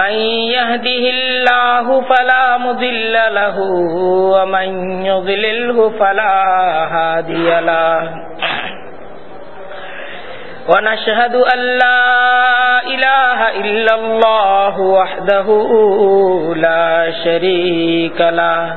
من يهده الله فلا مضل له، ومن يضلله فلا هادي له. ونشهد أن لا إله إلا الله وحده لا شريك له.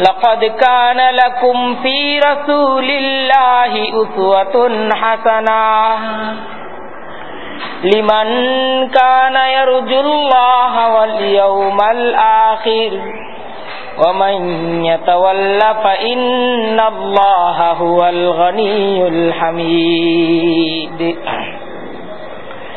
لقد كان لكم في رسول الله أسوة حسنة لمن كان يرجو الله واليوم الآخر ومن يتول فإن الله هو الغني الحميد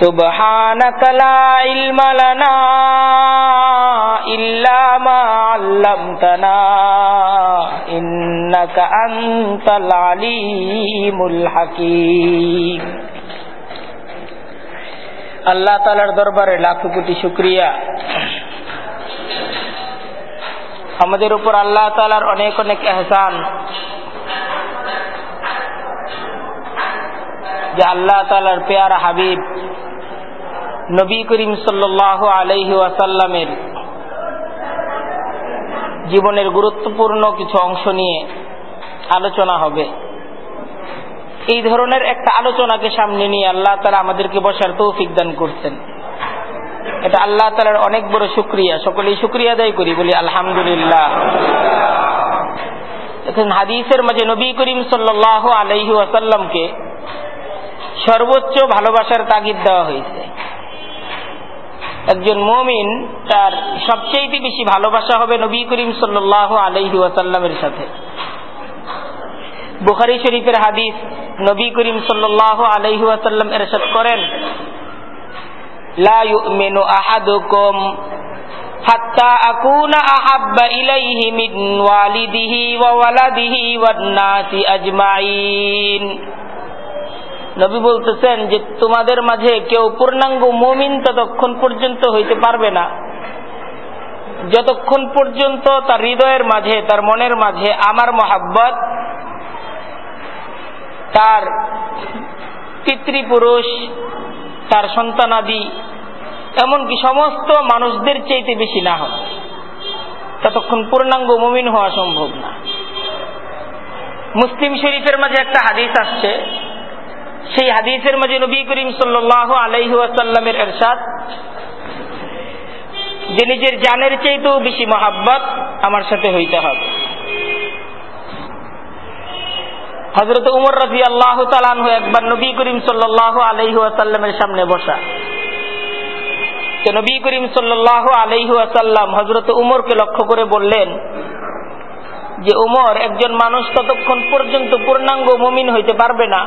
سبحانك لا علم لنا إلا ما علمتنا إنك أنت العليم الحكيم আল্লাহ তালার দরবারে লাখো কোটি শুক্রিয়া আমাদের উপর আল্লাহ তালার অনেক অনেক এহসান যে আল্লাহ তালার পেয়ারা হাবিব নবী করিম সাল্লাহ আলহি ওয়াসাল্লামের জীবনের গুরুত্বপূর্ণ কিছু অংশ নিয়ে আলোচনা হবে। এই ধরনের একটা আলোচনাকে সামনে নিয়ে আল্লাহ তালা আমাদেরকে বসার তৌফিক দান করছেন। এটা আল্লাহ তালার অনেক বড় শুক্রিয়া। সকলেই শুক্রিয়া আদায় করি, বলি আলহামদুলিল্লাহ। এখন হাদিসের মাঝে নবী করিম সাল্লাহ আলহি ওয়াসাল্লামকে সর্বোচ্চ ভালোবাসার তাগিদ দেওয়া হয়েছে। একজন মমিন, তার সবচেয়ে বেশি ভালোবাসা হবে নবী করিম সাল্লাহ আলহি ওয়াসাল্লামের সাথে। বুখারি শরীফের হাদিস নবী করিম সাল্লাহ আলহি ওয়াসাল্লাম এরশাদ করেন, লা ওয়ালিদিহি আজমাইন। নবী বলতেছেন যে তোমাদের মাঝে কেউ পূর্ণাঙ্গ মুমিন ততক্ষণ পর্যন্ত হইতে পারবে না। যতক্ষণ পর্যন্ত তার হৃদয়ের মাঝে, তার মনের মাঝে আমার মহাব্বত, তার পিতৃপুরুষ, তার সন্তানাদি এমনকি সমস্ত মানুষদের চাইতে বেশি না হবে ততক্ষণ পূর্ণাঙ্গ মুমিন হওয়া সম্ভব না। মুসলিম শরীফের মাঝে একটা হাদিস আসছে সেই হাদিসের মাঝে নবী করিম সাল্লাহ আলাইহু এরশাদ যে নিজের জানের চাইতেও বেশি মহাব্বত আমার সাথে হইতে হবে। হজরত উমর রাজি আল্লাহ তালানহু একবার নবী করিম সাল্লাহ আলাইহু সামনে বসা। তো নবী করিম সাল্লাহ আলাইহু হজরত উমরকে লক্ষ্য করে বললেন যে, উমর, একজন মানুষ ততক্ষণ পর্যন্ত পূর্ণাঙ্গ মমিন হইতে পারবে না।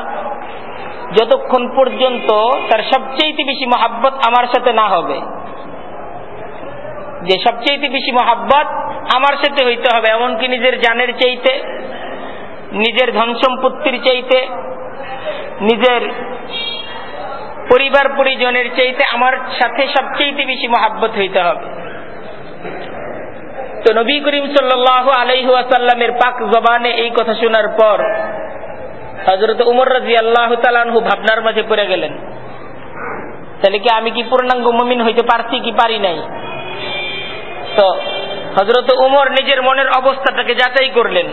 যতক্ষণ পর্যন্ত তার সবচেয়ে বেশি মহাব্বত আমার সাথে না হবে। যে সবচেয়ে বেশি মহাব্বত আমার সাথে হইতে হবে, এমনকি নিজের জানের চাইতে, নিজের ধন সম্পত্তির চাইতে, নিজের পরিবার পরিজনের চাইতে আমার সাথে সবচেয়ে বেশি মহাব্বত হইতে হবে। তো নবী করিম সাল্লাহ আলাইহাসাল্লামের পাক জবানে এই কথা শোনার পর হজরত উমর রাজি আল্লাহ তালানহু ভাবনার মাঝে পড়ে গেলেন। তাহলে কি আমি কি পূর্ণাঙ্গ মমিন হইতে পারছি কি পারি নাই? তো হজরত উমর নিজের মনের অবস্থাটাকে যাচাই করলেন।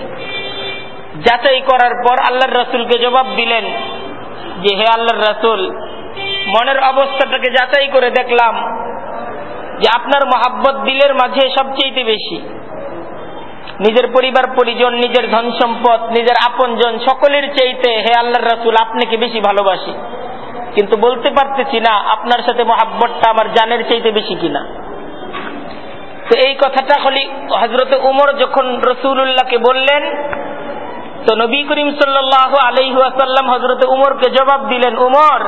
যাচাই করার পর আল্লাহর রসুলকে জবাব দিলেন যে, হে আল্লাহর রাসুল, মনের অবস্থাটাকে যাচাই করে দেখলাম যে আপনার মহাব্বত দিলের মাঝে সবচেয়ে বেশি। নিজের পরিবার, পরিজন, নিজের ধন সম্পদ, নিজের আপনজন সকলের চাইতে হে আল্লাহর রাসুল, আপনাকে বেশি ভালোবাসি। কিন্তু বলতে পারতেছি না আপনার সাথে মহাব্বতটা আমার জানের চাইতে বেশি কিনা। তো এই কথাটা খালি হজরত উমর যখন রসুল্লাহকে বললেন, তো নবী করিম সাল্লাহ আলহাসাল্লাম হজরত উমরকে জবাব দিলেন, উমর,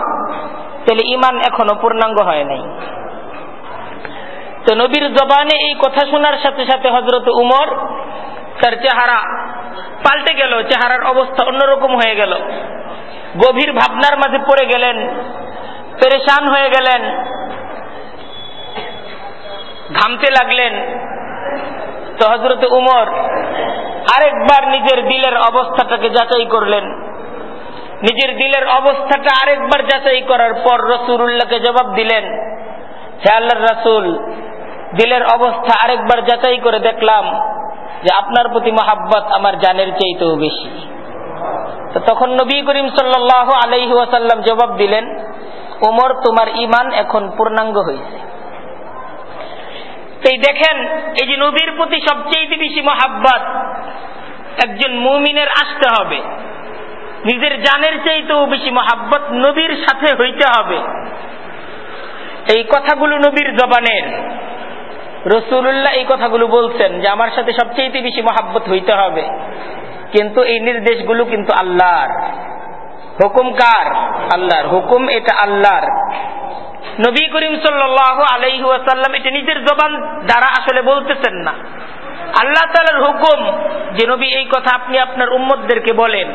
তাহলে ইমান এখনও পূর্ণাঙ্গ হয় নাই। তো নবীর জবানে এই কথা শোনার সাথে সাথে হজরত উমর তার চেহারা পাল্টে গেল, চেহারার অবস্থা অন্যরকম হয়ে গেল। গভীর ভাবনার মাঝে পড়ে গেলেন, পেরেশান হয়ে গেলেন, ঘামতে লাগলেন। তো হজরত উমর আরেকবার নিজের দিলের অবস্থাটাকে যাচাই করলেন। নিজের দিলের অবস্থাটা আরেকবার যাচাই করার পর রসুল উল্লাহকে জবাব দিলেন, হে আল্লাহ রাসুল দিলের অবস্থা আরেকবার যাচাই করে দেখলাম যে আপনার প্রতি মহাব্বত আমার জানের চাইতেও বেশি। তখন নবী করিম সাল্লাহ আলাইহি ওয়াসাল্লাম জবাব দিলেন ওমর তোমার ইমান এখন পূর্ণাঙ্গ হয়েছে। এই দেখেন, এই যে নবীর প্রতি সবচেয়ে বেশি মহাব্বত একজন মুমিনের আসতে হবে। নিজের জানের চাইতেও বেশি মহাব্বত নবীর সাথে হইতে হবে। এই কথাগুলো নবীর জবানের। রসুল্লাহ এই কথাগুলো বলছেন যে আমার সাথে সবচেয়ে বেশি মহাব্বত হইতে হবে। কিন্তু এই নির্দেশগুলো কিন্তু আল্লাহর। হুকুম কার? আল্লাহর। হুকুম এটা আল্লাহর। নবী করিম সাল্লাহ আলাইহাসাল্লাম এটা নিজের জবান দ্বারা আসলে বলতেছেন না। আল্লাহ তালার হুকুম যে নবী এই কথা আপনি আপনার উম্মতদেরকে বলেন।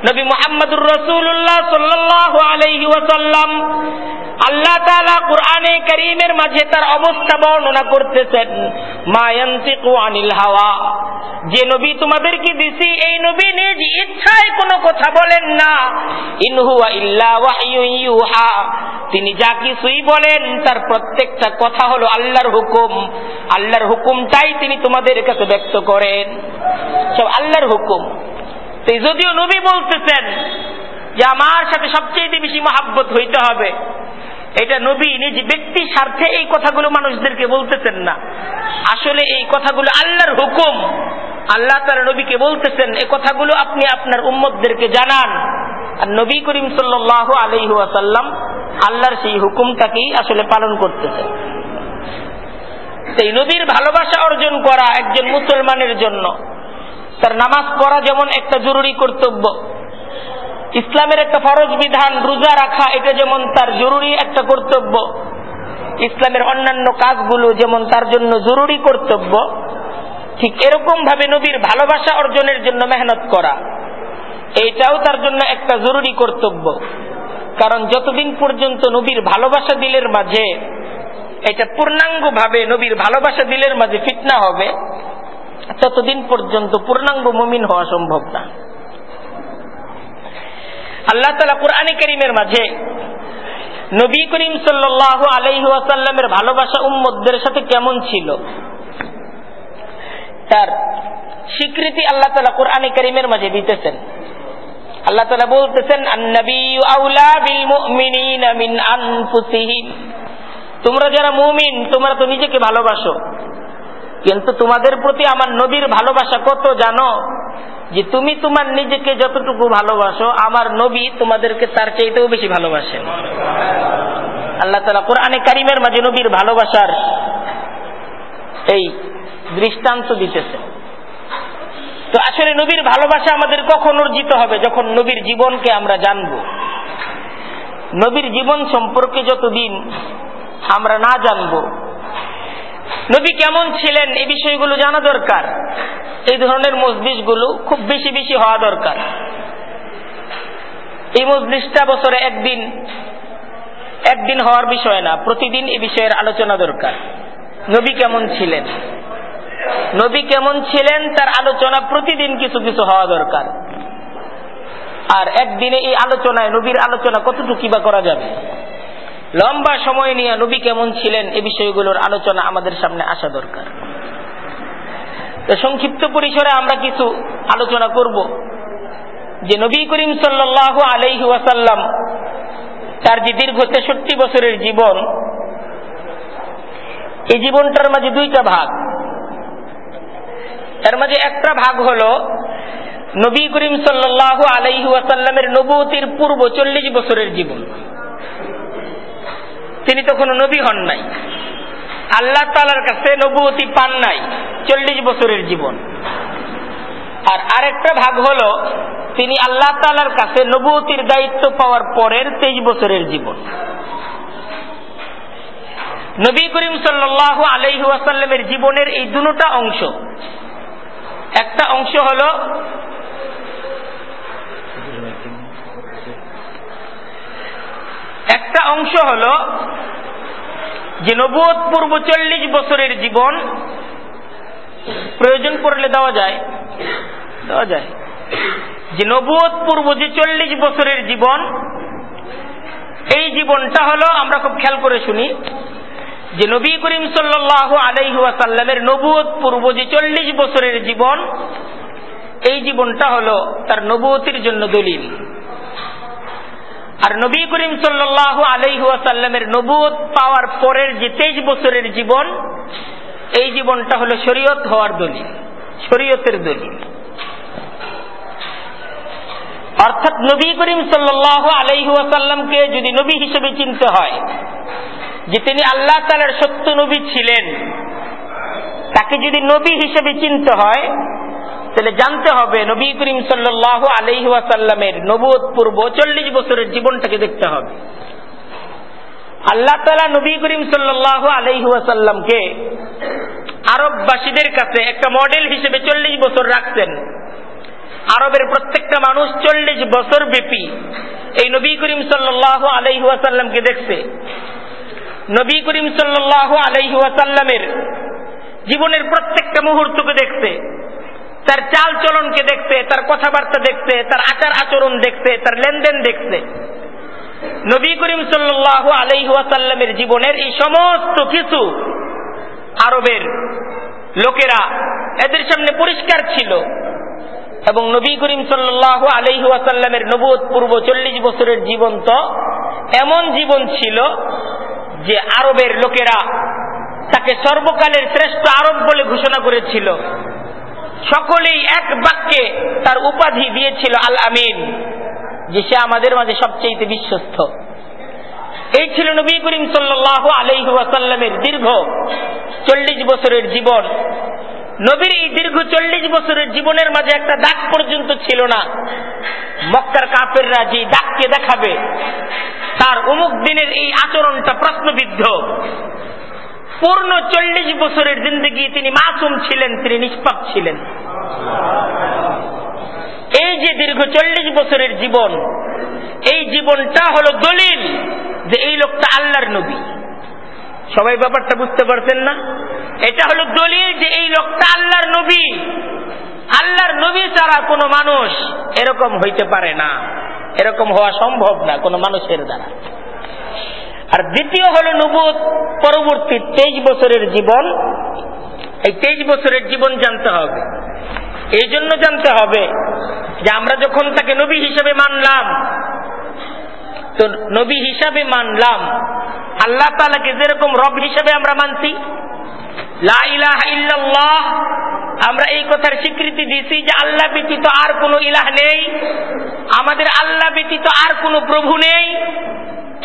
নবী মোহাম্মদুর রসুল্লাহ সাল্লাহ আলহি ওয়াসাল্লাম আল্লাহ তালা কোরআনে করিমের মাঝে তার অবস্থা বর্ণনা করতেছেন মায়ান্তিকু আনিল হাওয়া। যে নবী তোমাদেরকে দিছি, এই নবী নিজ ইচ্ছায় কোনো কথা বলেন না। ইনহুয়া ইল্লা ওয়াহা তিনি যা কিছুই বলেন, তার প্রত্যেকটা কথা হলো আল্লাহর হুকুম। আল্লাহর হুকুমটাই তিনি তোমাদের কাছে ব্যক্ত করেন। সব আল্লাহর হুকুম। যদিও নবী বলতেছেন যে আমার সাথে সবচেয়ে বেশি মহাব্বত হইতে হবে, এটা নবী নিজ ব্যক্তি স্বার্থে এই কথাগুলো মানুষদেরকে বলতেছেন না। আসলে এই কথাগুলো আল্লাহর হুকুম। আল্লাহ তার নবীকে বলতেছেন এই কথাগুলো আপনি আপনার উম্মতদেরকে জানান। আর নবী করিম সাল্লাহ আলহাসাল্লাম আল্লাহর সেই হুকুমটাকেই আসলে পালন করতেছেন। সেই নবীর ভালোবাসা অর্জন করা একজন মুসলমানের জন্য তার নামাজ পড়া যেমন একটা জরুরি কর্তব্য। ইসলামের একটা ফরজ বিধান রোজা রাখা, এটা যেমন তার জরুরি একটা কর্তব্য। ইসলামের অন্যান্য কাজগুলো যেমন তার জন্য জরুরি কর্তব্য, ঠিক এরকম ভাবে নবীর ভালোবাসা অর্জনের জন্য মেহনত করা, এইটাও তার জন্য একটা জরুরি কর্তব্য। কারণ যতদিন পর্যন্ত নবীর ভালোবাসা দিলের মাঝে, এটা পূর্ণাঙ্গ ভাবে নবীর ভালোবাসা দিলের মাঝে ফিটনা হবে ততদিন পর্যন্ত পূর্ণাঙ্গ মুমিন হওয়া সম্ভব না। আল্লাহ তালা কোরআনে করিমের মাঝে নবী করিম সাল্লাহ আলহিহাসাল্লামের ভালোবাসা উম্মদের সাথে কেমন ছিল? তার স্বীকৃতি আল্লাহ তালা কোরআনে করিমের মাঝে দিতেছেন। আল্লাহ তালা বলতেছেন তোমরা যারা মুমিন, তোমরা তো নিজেকে ভালোবাসো। কিন্তু তোমাদের প্রতি আমার নবীর ভালোবাসা কত জানো? যে তুমি তোমার নিজেকে যতটুকু ভালোবাসো, আমার নবী তোমাদেরকে তার চাইতেও বেশি ভালোবাসেন আল্লাহ তালা কোরআনে কারিমের মাঝে নবীর ভালোবাসার এই দৃষ্টান্ত দিতেছে। তো আসলে নবীর ভালোবাসা আমাদের কখন অর্জিত হবে? যখন নবীর জীবনকে আমরা জানব। নবীর জীবন সম্পর্কে যতদিন আমরা না জানব নবী কেমন ছিলেন এই বিষয়গুলো জানা দরকার। এই ধরনের মসজিদগুলো খুব বেশি বেশি হওয়া দরকার। এই মসজিদটা বছরে একদিন একদিন হওয়ার বিষয় না, প্রতিদিন এই বিষয়ের আলোচনা দরকার। নবী কেমন ছিলেন? নবী কেমন ছিলেন তার আলোচনা প্রতিদিন কিছু কিছু হওয়া দরকার। আর একদিনে এই আলোচনায়, নবীর আলোচনা কতটুকু বা করা যাবে? লম্বা সময় নিয়ে নবী কেমন ছিলেন এ বিষয়গুলোর আলোচনা আমাদের সামনে আসা দরকার। সংক্ষিপ্ত পরিসরে আমরা কিছু আলোচনা করব। যে নবী করিম সাল্লাহ আলাইহি ওয়াসাল্লাম তার যে দীর্ঘ তেষট্টি বছরের জীবন, এই জীবনটার মাঝে দুইটা ভাগ। এর মাঝে একটা ভাগ হল নবী করিম সাল্লাহ আলাইহি ওয়াসাল্লামের নবতির পূর্ব চল্লিশ বছরের জীবন। তিনি তখন নবী হন নাই। আল্লাহ তালার কাছে নবুতি পান নাই চল্লিশ বছরের জীবন। আর আরেকটা ভাগ হল, তিনি আল্লাহ তালার কাছে নবুতির দায়িত্ব পাওয়ার পরের তেইশ বছরের জীবন। নবী করিম সাল্লাহ আলহি ওয়াসাল্লামের জীবনের এই দুটা অংশ। একটা অংশ হল একটা অংশ হল যে নবুয় পূর্ব চল্লিশ বছরের জীবন প্রয়োজন পড়লে দেওয়া যায়। দেওয়া যায়। যে নবুয় পূর্ব যে চল্লিশ বছরের জীবন, এই জীবনটা হলো, আমরা খুব খেয়াল করে শুনি, যে নবী করিম সাল্লাহ আলাইহাসাল্লামের নবুয় পূর্ব যে চল্লিশ বছরের জীবন, এই জীবনটা হলো তার নবুয়তির জন্য দলিল। আর নবী করিম সাল্লাহ আলাইহাসাল্লামের নবুত পাওয়ার পরের যে তেইশ বছরের জীবন, এই জীবনটা হলো শরীয়ত হওয়ার দলিল, শরীয়তের দলিল। অর্থাৎ নবী করিম সাল্লাহ আলাইহাসাল্লামকে যদি নবী হিসেবে চিনতে হয়, যে তিনি আল্লাহ তালার সত্য নবী ছিলেন, তাকে যদি নবী হিসেবে চিনতে হয় তাহলে জানতে হবে, নবী করিম সাল্লাহ আলহি ওয়াসাল্লামের নবোধ পূর্ব চল্লিশ বছরের জীবনটাকে দেখতে হবে। আল্লাহ তালা নবী করিম সাল্লাহ আলহি ওয়াসাল্লামকে আরববাসীদের কাছে একটা মডেল হিসেবে চল্লিশ বছর রাখছেন। আরবের প্রত্যেকটা মানুষ চল্লিশ বছর ব্যাপী এই নবী করিম সাল্লাহ আলহি ওয়াসাল্লামকে দেখছে। নবী করিম সাল্লাহ আলহি ওয়াসাল্লামের জীবনের প্রত্যেকটা মুহূর্তকে দেখছে। তার চাল চলনকে দেখছে, তার কথাবার্তা দেখছে, তার আচার আচরণ দেখছে, তার লেনদেন দেখছে। নবী করিম সাল্লাহ আলাইহাসাল্লামের জীবনের এই সমস্ত কিছু আরবের লোকেরা এদের সামনে পরিষ্কার ছিল এবং নবী করিম সাল্লাহ আলাইহাসাল্লামের নবুত পূর্ব চল্লিশ বছরের জীবন তো এমন জীবন ছিল যে আরবের লোকেরা তাকে সর্বকালের শ্রেষ্ঠ আরব বলে ঘোষণা করেছিল। সকলেই এক বাক্যে তার উপাধি দিয়েছিল আল আমিন, যে সে আমাদের মাঝে সবচেয়ে বিশ্বস্ত। এই ছিল নবী করিম সাল্লাহ আলহিহাসাল্লামের দীর্ঘ চল্লিশ বছরের জীবন। নবীর এই দীর্ঘ চল্লিশ বছরের জীবনের মাঝে একটা দাগ পর্যন্ত ছিল না। মক্কার কাপেররা যে দাগকে দেখাবে, তার অমুক দিনের এই আচরণটা প্রশ্নবিদ্ধ। পূর্ণ চল্লিশ বছরের জিন্দগি তিনি মাসুম ছিলেন, তিনি নিষ্পাপ ছিলেন। এই যে দীর্ঘ চল্লিশ বছরের জীবন, এই জীবনটা হলো দলিল যে এই লোকটা আল্লাহর নবী। সবাই ব্যাপারটা বুঝতে পারছেন না? এটা হলো দলিল যে এই লোকটা আল্লাহর নবী। আল্লাহর নবী ছাড়া কোনো মানুষ এরকম হইতে পারে না। এরকম হওয়া সম্ভব না কোনো মানুষের দ্বারা। আর দ্বিতীয় হল নবুত পরবর্তী তেইশ বছরের জীবন। এই তেইশ বছরের জীবন জানতে হবে। এই জন্য জানতে হবে যে আমরা যখন তাকে নবী হিসেবে মানলাম, তো নবী হিসাবে মানলাম, আল্লাহ তালাকে যেরকম রব হিসেবে আমরা মানছি আমরা এই কথার স্বীকৃতি দিছি যে আল্লাহ ব্যতীত আর কোনো ইলাহ নেই, আমাদের আল্লাহ ব্যতীত আর কোনো প্রভু নেই।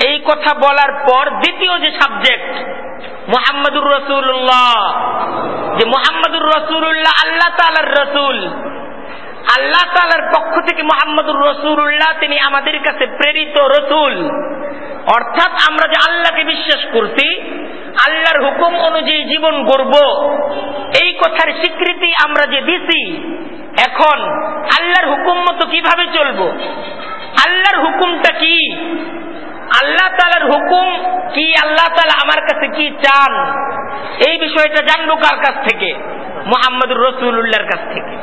এই কথা বলার পর দ্বিতীয় যে সাবজেক্ট মোহাম্মদুর রসুল্লাহ যে মোহাম্মদুর রসুল্লাহ আল্লাহ তালার রসুল, আল্লাহ তালার পক্ষ থেকে মোহাম্মদুর রসুল্লাহ তিনি আমাদের কাছে প্রেরিত রসুল। অর্থাৎ আমরা যে আল্লাহকে বিশ্বাস করছি, আল্লাহর হুকুম অনুযায়ী জীবন গড়ব, এই কথার স্বীকৃতি আমরা যে দিছি, এখন আল্লাহর হুকুম মতো কীভাবে চলব? আল্লাহর হুকুমটা কি? আল্লাহ তালার হুকুম কি? আল্লাহ তালা আমার কাছে কি চান? এই বিষয়টা জানব কার কাছ থেকে? মোহাম্মদুর রসুল্লাহর কাছ থেকে।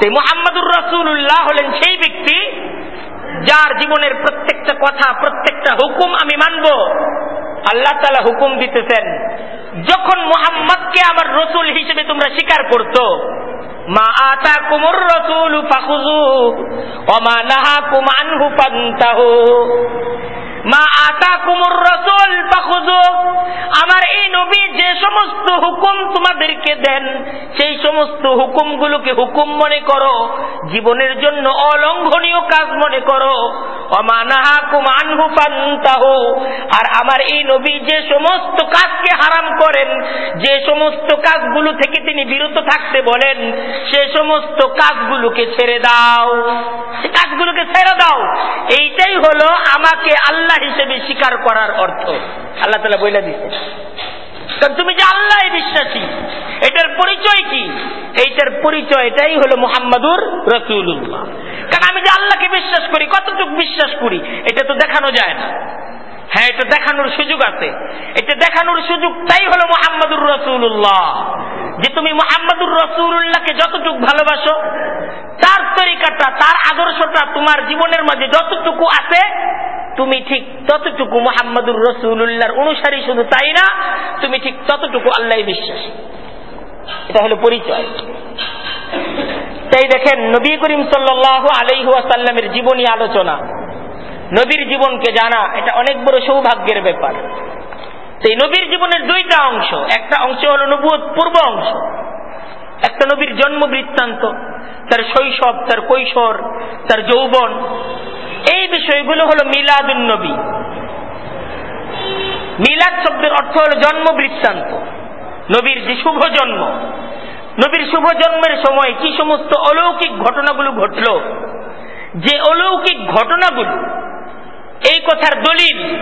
সেই মোহাম্মদুর রসুল্লাহ হলেন সেই ব্যক্তি যার জীবনের প্রত্যেকটা কথা, প্রত্যেকটা হুকুম আমি মানব। আল্লাহ তালা হুকুম দিতেছেন, যখন মোহাম্মদকে আমার রসুল হিসেবে তোমরা স্বীকার করতো মা আতা কুমুর রসুল ফাখুজু অমা নাহা কুমানহু পান্তাহু মা আমার এই নবী যে সমস্ত হুকুম তোমাদেরকে দেন, সেই সমস্ত হুকুমগুলোকে হুকুম মনে করো, জীবনের জন্য অলঙ্ঘনীয় কাজ মনে করো। আর আমার এই নবী যে সমস্ত কাজকে হারাম করেন, যে সমস্ত কাজগুলো থেকে তিনি বিরত থাকতে বলেন, সে সমস্ত কাজগুলোকে ছেড়ে দাও। সে কাজগুলোকে ছেড়ে দাও। এইটাই হলো আমাকে আল্লাহ হিসেবে স্বীকার করার অর্থ। আল্লাহ তালা বইলা দিচ্ছে কারণ তুমি যে আল্লাহ বিশ্বাসী, এটার পরিচয় কি? এইটার পরিচয় এটাই হলো মোহাম্মদুর রসুল্লাহ কারণ আমি যে আল্লাহকে বিশ্বাস করি, কতটুকু বিশ্বাস করি, এটা তো দেখানো যায় না। হ্যাঁ এটা দেখানোর সুযোগ আছে। এটা দেখানোর সুযোগ তাই হলো মোহাম্মদুর রসুল্লাহ যে তুমি মোহাম্মদুর রসুল্লাহকে যতটুকু ভালোবাসো, তার তরিকাটা, তার আদর্শটা তোমার জীবনের মাঝে যতটুকু আছে তুমি ঠিক ততটুকু মোহাম্মদুর রসুল্লাহর অনুসারী শুধু তাই না, তুমি ঠিক ততটুকু আল্লাহ বিশ্বাসী। এটা হলো পরিচয়। তাই দেখেন, নবী করিম সাল্লাহ আলাইহাসাল্লামের জীবনী আলোচনা, নবীর জীবনকে জানা, এটা অনেক বড় সৌভাগ্যের ব্যাপার। সেই নবীর জীবনের দুইটা অংশ, একটা অংশ হল নবুয় পূর্ব অংশ, একটা নবীর জন্ম বৃত্তান্ত, তার শৈশব, তার কৈশোর, তার যৌবন। এই বিষয়গুলো হলো মিলাদুন নবী। মিলাদ শব্দের অর্থ হল জন্ম বৃত্তান্ত নবীর যে শুভ জন্ম। নবীর শুভ জন্মের সময় কি সমস্ত অলৌকিক ঘটনাগুলো ঘটল? যে অলৌকিক ঘটনাগুলো, এই কথার দলিল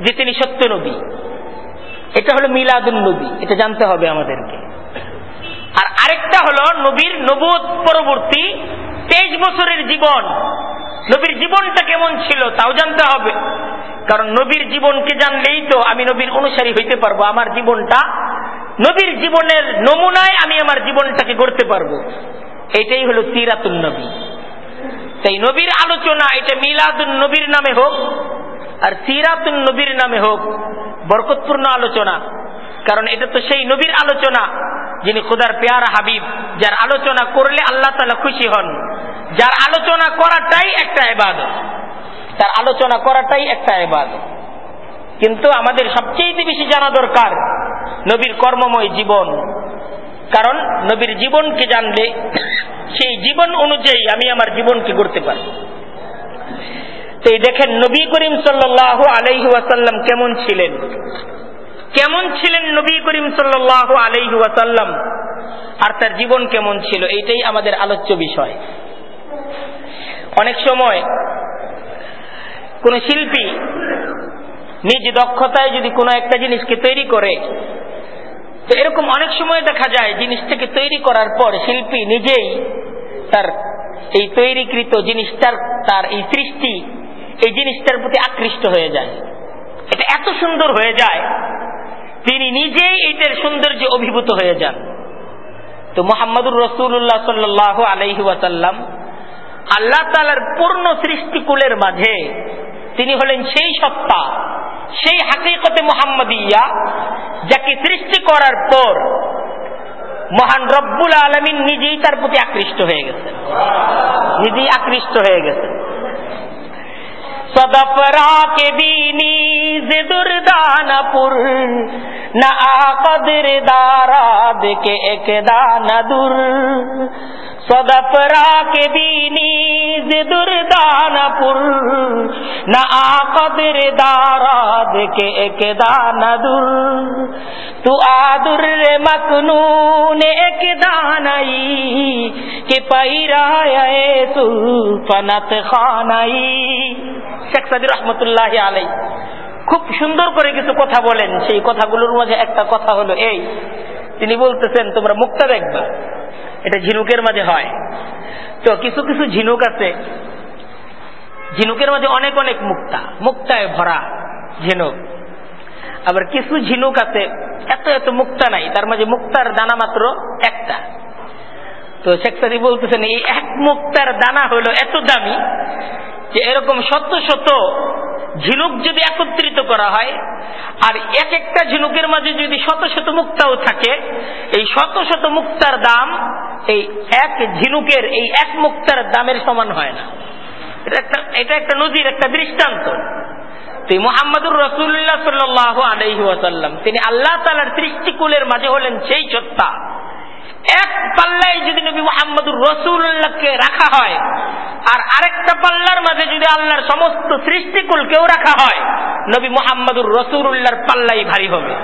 যে তিনি সত্য নবী। এটা হলো মিলাদুল নবী। এটা জানতে হবে আমাদেরকে। আর আরেকটা হলো নবীর নবোধ পরবর্তী তেইশ বছরের জীবন। নবীর জীবনটা কেমন ছিল তাও জানতে হবে। কারণ নবীর জীবনকে জানলেই তো আমি নবীর অনুসারী হইতে পারব, আমার জীবনটা। নবীর জীবনের নমুনায় আমি আমার জীবনটাকে গড়তে পারব। এটাই হলো সিরাতুল নবী। তাই নবীর আলোচনা, এটা মিলাদুল নবীর নামে হোক, আর সিরাতুল নবীর নামে হোক, বরকতপূর্ণ আলোচনা। কারণ এটা তো সেই নবীর আলোচনা। যিনি খুদার পেয়ারা হাবিব, যার আলোচনা করলে আল্লাহ তালা খুশি হন। যার আলোচনা করাটাই একটা এবাদত তার আলোচনা করাটাই একটা এবাদত কিন্তু আমাদের সবচেয়ে বেশি জানা দরকার নবীর কর্মময় জীবন। কারণ নবীর জীবনকে জানলে সেই জীবন অনুযায়ী আমি আমার জীবনকে গড়তে পারি। তো দেখেন নবী করিম সাল্লাহ আলাইহি ওয়াসাল্লাম কেমন ছিলেন? কেমন ছিলেন নবী করিম সাল্লাহ আলাইহি ওয়াসাল্লাম? আর তার জীবন কেমন ছিল? এইটাই আমাদের আলোচ্য বিষয়। অনেক সময় কোন শিল্পী নিজ দক্ষতায় যদি কোনো একটা জিনিসকে তৈরি করে, তো এরকম অনেক সময় দেখা যায় জিনিসটাকে তৈরি করার পর শিল্পী নিজেই তার এই তৈরিকৃত জিনিসটার, তার এই সৃষ্টি, এই জিনিসটার প্রতি আকৃষ্ট হয়ে যায়। এটা এত সুন্দর হয়ে যায় তিনি নিজেই এটার সৌন্দর্যে অভিভূত হয়ে যান। তো মোহাম্মদুর রসুল্লাহ সাল্লাহ আলহি ওয়াসাল্লাম আল্লাহ তালার পূর্ণ সৃষ্টিকুলের মাঝে তিনি হলেন সেই সত্তা, সেই হাকিকতে মোহাম্মদিয়া, যাকে সৃষ্টি করার পর মহান রব্বুল আলমিন নিজেই তার প্রতি আকৃষ্ট হয়ে গেছেন। নিজেই আকৃষ্ট হয়ে গেছেন। সদফরা কে বিনি জিদুরদানপুর না কদর দারাদ কে একদানদুর সদফরা কে বিজ দুর্দানপুর। না আকদের দারাদ কে এক দানদুর। তু আদুর রে মকনুন, এক দানাই। কে পাইরায়ে সুলফনত খানাই। শেখ সাদির আলাই খুব সুন্দর করে কিছু কথা বলেন। সেই কথাগুলোর মাঝে একটা কথা হলো এই। তিনি বলতেছেন, তোমরা মুক্তা দেখবা। এটা ঝিনুকের মাঝে হয়। তো কিছু কিছু ঝিনুক আছে। ঝিনুকের মাঝে অনেক অনেক মুক্তা, মুক্তায় ভরা ঝিনুক। আবার কিছু ঝিনুক আছে, এত এত মুক্তা নাই, তার মাঝে মুক্তার দানা মাত্র একটা। তো শেখ সাদি বলতেছেন, এই এক মুক্তার দানা হলো এত দামি যে এরকম শত শত ঝিনুক যদি একত্রিত করা হয়, আর এক একটা ঝিনুকের মাঝে যদি শত শত মুক্তাও থাকে, এই শত শত মুক্তার দাম এই এক ঝিনুকের, এই এক মুক্তার দামের সমান হয় না। এটা একটা এটা একটা নজির, একটা দৃষ্টান্ত। মোহাম্মদুর তিনি আল্লাহ তালার সৃষ্টিকুলের মাঝে হলেন সেই সত্তা। এক পাল্লায় যদি নবী মোহাম্মদুর রসুল্লাহকে রাখা হয়, আর আরেকটা পাল্লার মাঝে যদি আল্লাহর সমস্ত সৃষ্টিকুলকেও রাখা হয়, নবী মোহাম্মদুর রসুল্লাহর পাল্লাই ভারী হবে।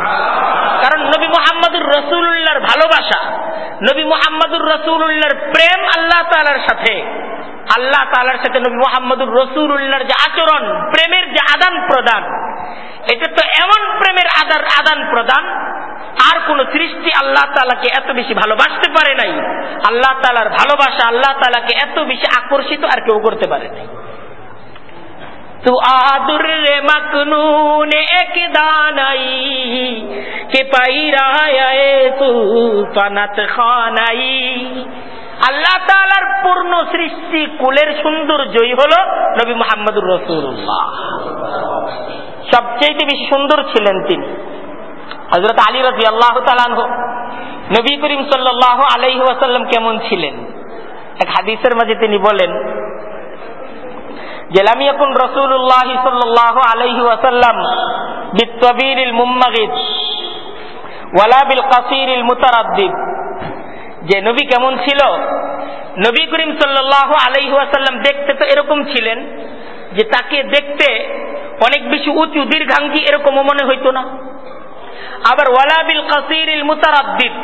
কারণ নবী মোহাম্মদুর রসুল্লাহর ভালোবাসা, নবী মোহাম্মদুর রসুল্লাহর প্রেম আল্লাহ তালার সাথে। আল্লাহ তালার সাথে নবী মোহাম্মদুর রসুল্লাহর যে আচরণ, প্রেমের যে আদান প্রদান, এটা তো এমন প্রেমের আদার আদান প্রদান, আর কোন সৃষ্টি আল্লাহ তালাকে এত বেশি ভালোবাসতে পারে নাই। আল্লাহ তালার ভালোবাসা আল্লাহ তালাকে এত বেশি আকর্ষিত আর কেউ করতে পারে নাই। তু আদুর রে মকনুন এক দানাই, কে পাইরায় তু পানাত খানাই আল্লাহ তালার পূর্ণ সৃষ্টি কুলের সৌন্দর্যই হল নবী মোহাম্মদুর রসুল্লাহ সবচেয়ে বেশি সুন্দর ছিলেন তিনি। হজরত আলী রাজি আল্লাহ তালানহ নবী করিম সাল্লাহ আলাইহি ওয়াসাল্লাম কেমন ছিলেন? এক হাদিসের মাঝে তিনি বলেন, যে লাম ইয়াকুন রাসূলুল্লাহ সাল্লাল্লাহু আলাইহি ওয়াসাল্লাম বিত্তাবিরিল মুম্মাগিদ ওয়ালা বিল কাসিরিল মুতারাদ্দিদ। যে নবী কেমন ছিল? নবী করিম সাল্লাল্লাহু আলাইহি ওয়াসাল্লাম দেখতে তো এরকম ছিলেন যে তাকে দেখতে অনেক বেশি উঁচু, দীর্ঘাঙ্গী এরকমও মনে হইতো না। আবার ওয়ালাবিল কাসির মুতারাদ্দিদ,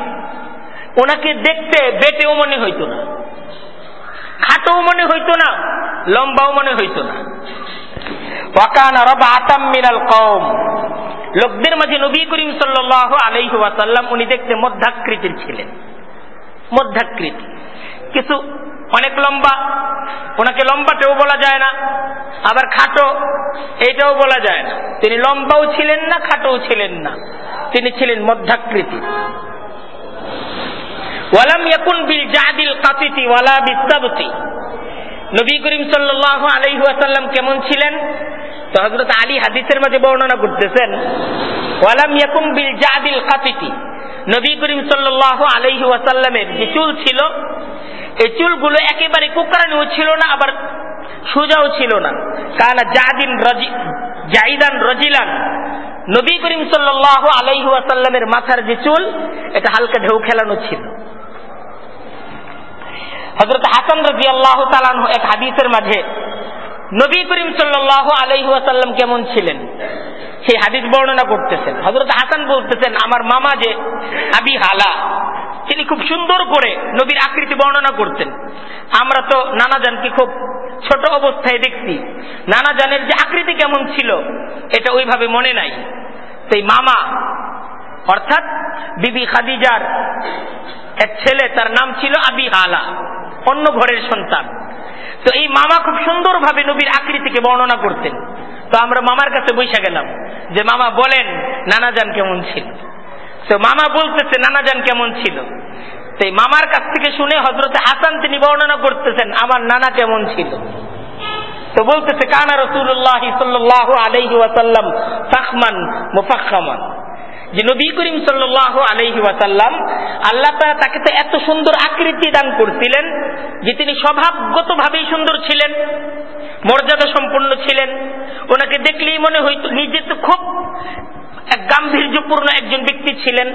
ওনাকে দেখতে বেটেও মনে হইতো না, খাটোও মনে হইতো না, লম্বাও মনে হইতো না। কওম, লোকদের মাঝে নবী করিম সাল্লাল্লাহু আলাইহি ওয়াসাল্লাম উনি দেখতে মধ্যাকৃতির ছিলেন। মধ্যাকৃতি। কিছু অনেক লম্বা, ওনাকে লম্বাটেও বলা যায় না, আবার খাটো, এইটাও বলা যায় না। তিনি লম্বাও ছিলেন না, খাটোও ছিলেন না। তিনি ছিলেন মধ্যাকৃতি। নবী করিম কেমন ছিলেন? আলী হাদিসের বর্ণনা করতেছেন, ওয়ালাম ইয়াকুন বিল জাদিল কাতিতি। নবী করিম সাল্লাল্লাহু আলাইহি ওয়াসাল্লামের যে চুল ছিল, এই চুলগুলো একেবারে কুকরানিও ছিল না, আবার সোজাও ছিল না। কানা জাদিন জাইদান রজিলান। নবী করিম সাল্লাল্লাহু আলাইহি ওয়াসাল্লামের মাথার যে চুল, এটা হালকা ঢেউ খেলানো ছিল। হজরত হাসান রাজি আল্লাহ তালানহ এক হাদিসের মাঝে নবী করিম সাল্লাহ আলাইহি ওয়াসাল্লাম কেমন ছিলেন? সেই হাদিস বর্ণনা করতেছেন। হজরত হাসান বলতেছেন, আমার মামা যে আবি হালা, তিনি খুব সুন্দর করে নবীর আকৃতি বর্ণনা করতেন। আমরা তো নানা জানকে খুব ছোট অবস্থায় দেখছি। নানা জানের যে আকৃতি কেমন ছিল, এটা ওইভাবে মনে নাই। সেই মামা, অর্থাৎ বিবি খাদিজার এক ছেলে, তার নাম ছিল আবি হালা, অন্য ঘরের সন্তান। তো এই মামা খুব সুন্দরভাবে নবীর আকৃতিকে বর্ণনা করতেন। তো আমরা মামার কাছে বৈশা গেলাম যে, মামা, বলেন নানাজান কেমন ছিল? তো মামা বলতেছে, নানাজান কেমন ছিল? তো মামার কাছ থেকে শুনে হজরত হাসান তিনি বর্ণনা করতেছেন, আমার নানা কেমন ছিল? তো বলতেছে, কানা রসুল্লাহ সাল্লাহ আলহি ওয়াসাল্লাম যে নবী করিম সাল্লাহ আলহি ওয়াসাল্লাম আল্লাহ তারা তাকে তো এত সুন্দর আকৃতি দান করছিলেন যে তিনি স্বভাবগত ভাবেই সুন্দর ছিলেন, মর্যাদা সম্পন্ন ছিলেন। ওনাকে দেখলেই মনে হইতো নিজে তো খুব এক গাম্ভীর্যপূর্ণ একজন ব্যক্তি ছিলেন,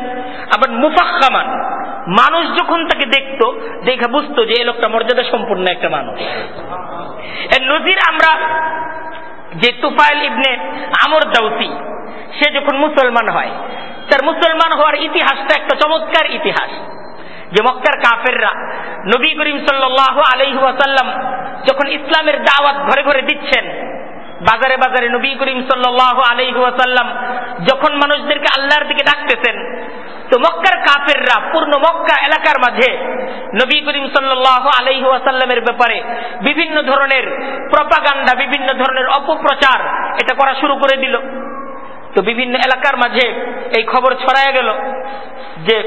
আবার মুফাক্কামান মানুষ যখন তাকে দেখতো, দেখে বুঝতো যে এ লোকটা মর্যাদা সম্পূর্ণ একটা মানুষ। এর নজির আমরা যে তুফাইল ইবনে আমর দাউসি সে যখন মুসলমান হয়, তার মুসলমান হওয়ার ইতিহাসটা একটা চমৎকার ইতিহাস। যে মক্কার কাফেররা নবী করিম সাল্লাহ আলহি ওয়াসাল্লাম যখন ইসলামের দাওয়াত ঘরে ঘরে দিচ্ছেন, বাজারে বাজারে নবী করিম সাল্লাহ আলহি ওয়াসাল্লাম যখন মানুষদেরকে আল্লাহর দিকে ডাকতেছেন, তো মক্কার কাফেররা পূর্ণ মক্কা এলাকার মাঝে নবী করিম সাল্লাহ আলহি ওয়াসাল্লামের ব্যাপারে বিভিন্ন ধরনের প্রপাগান্ডা বিভিন্ন ধরনের অপপ্রচার এটা করা শুরু করে দিল। তো বিভিন্ন এলাকার মাঝে এই খবর ছড়ায় গেল যে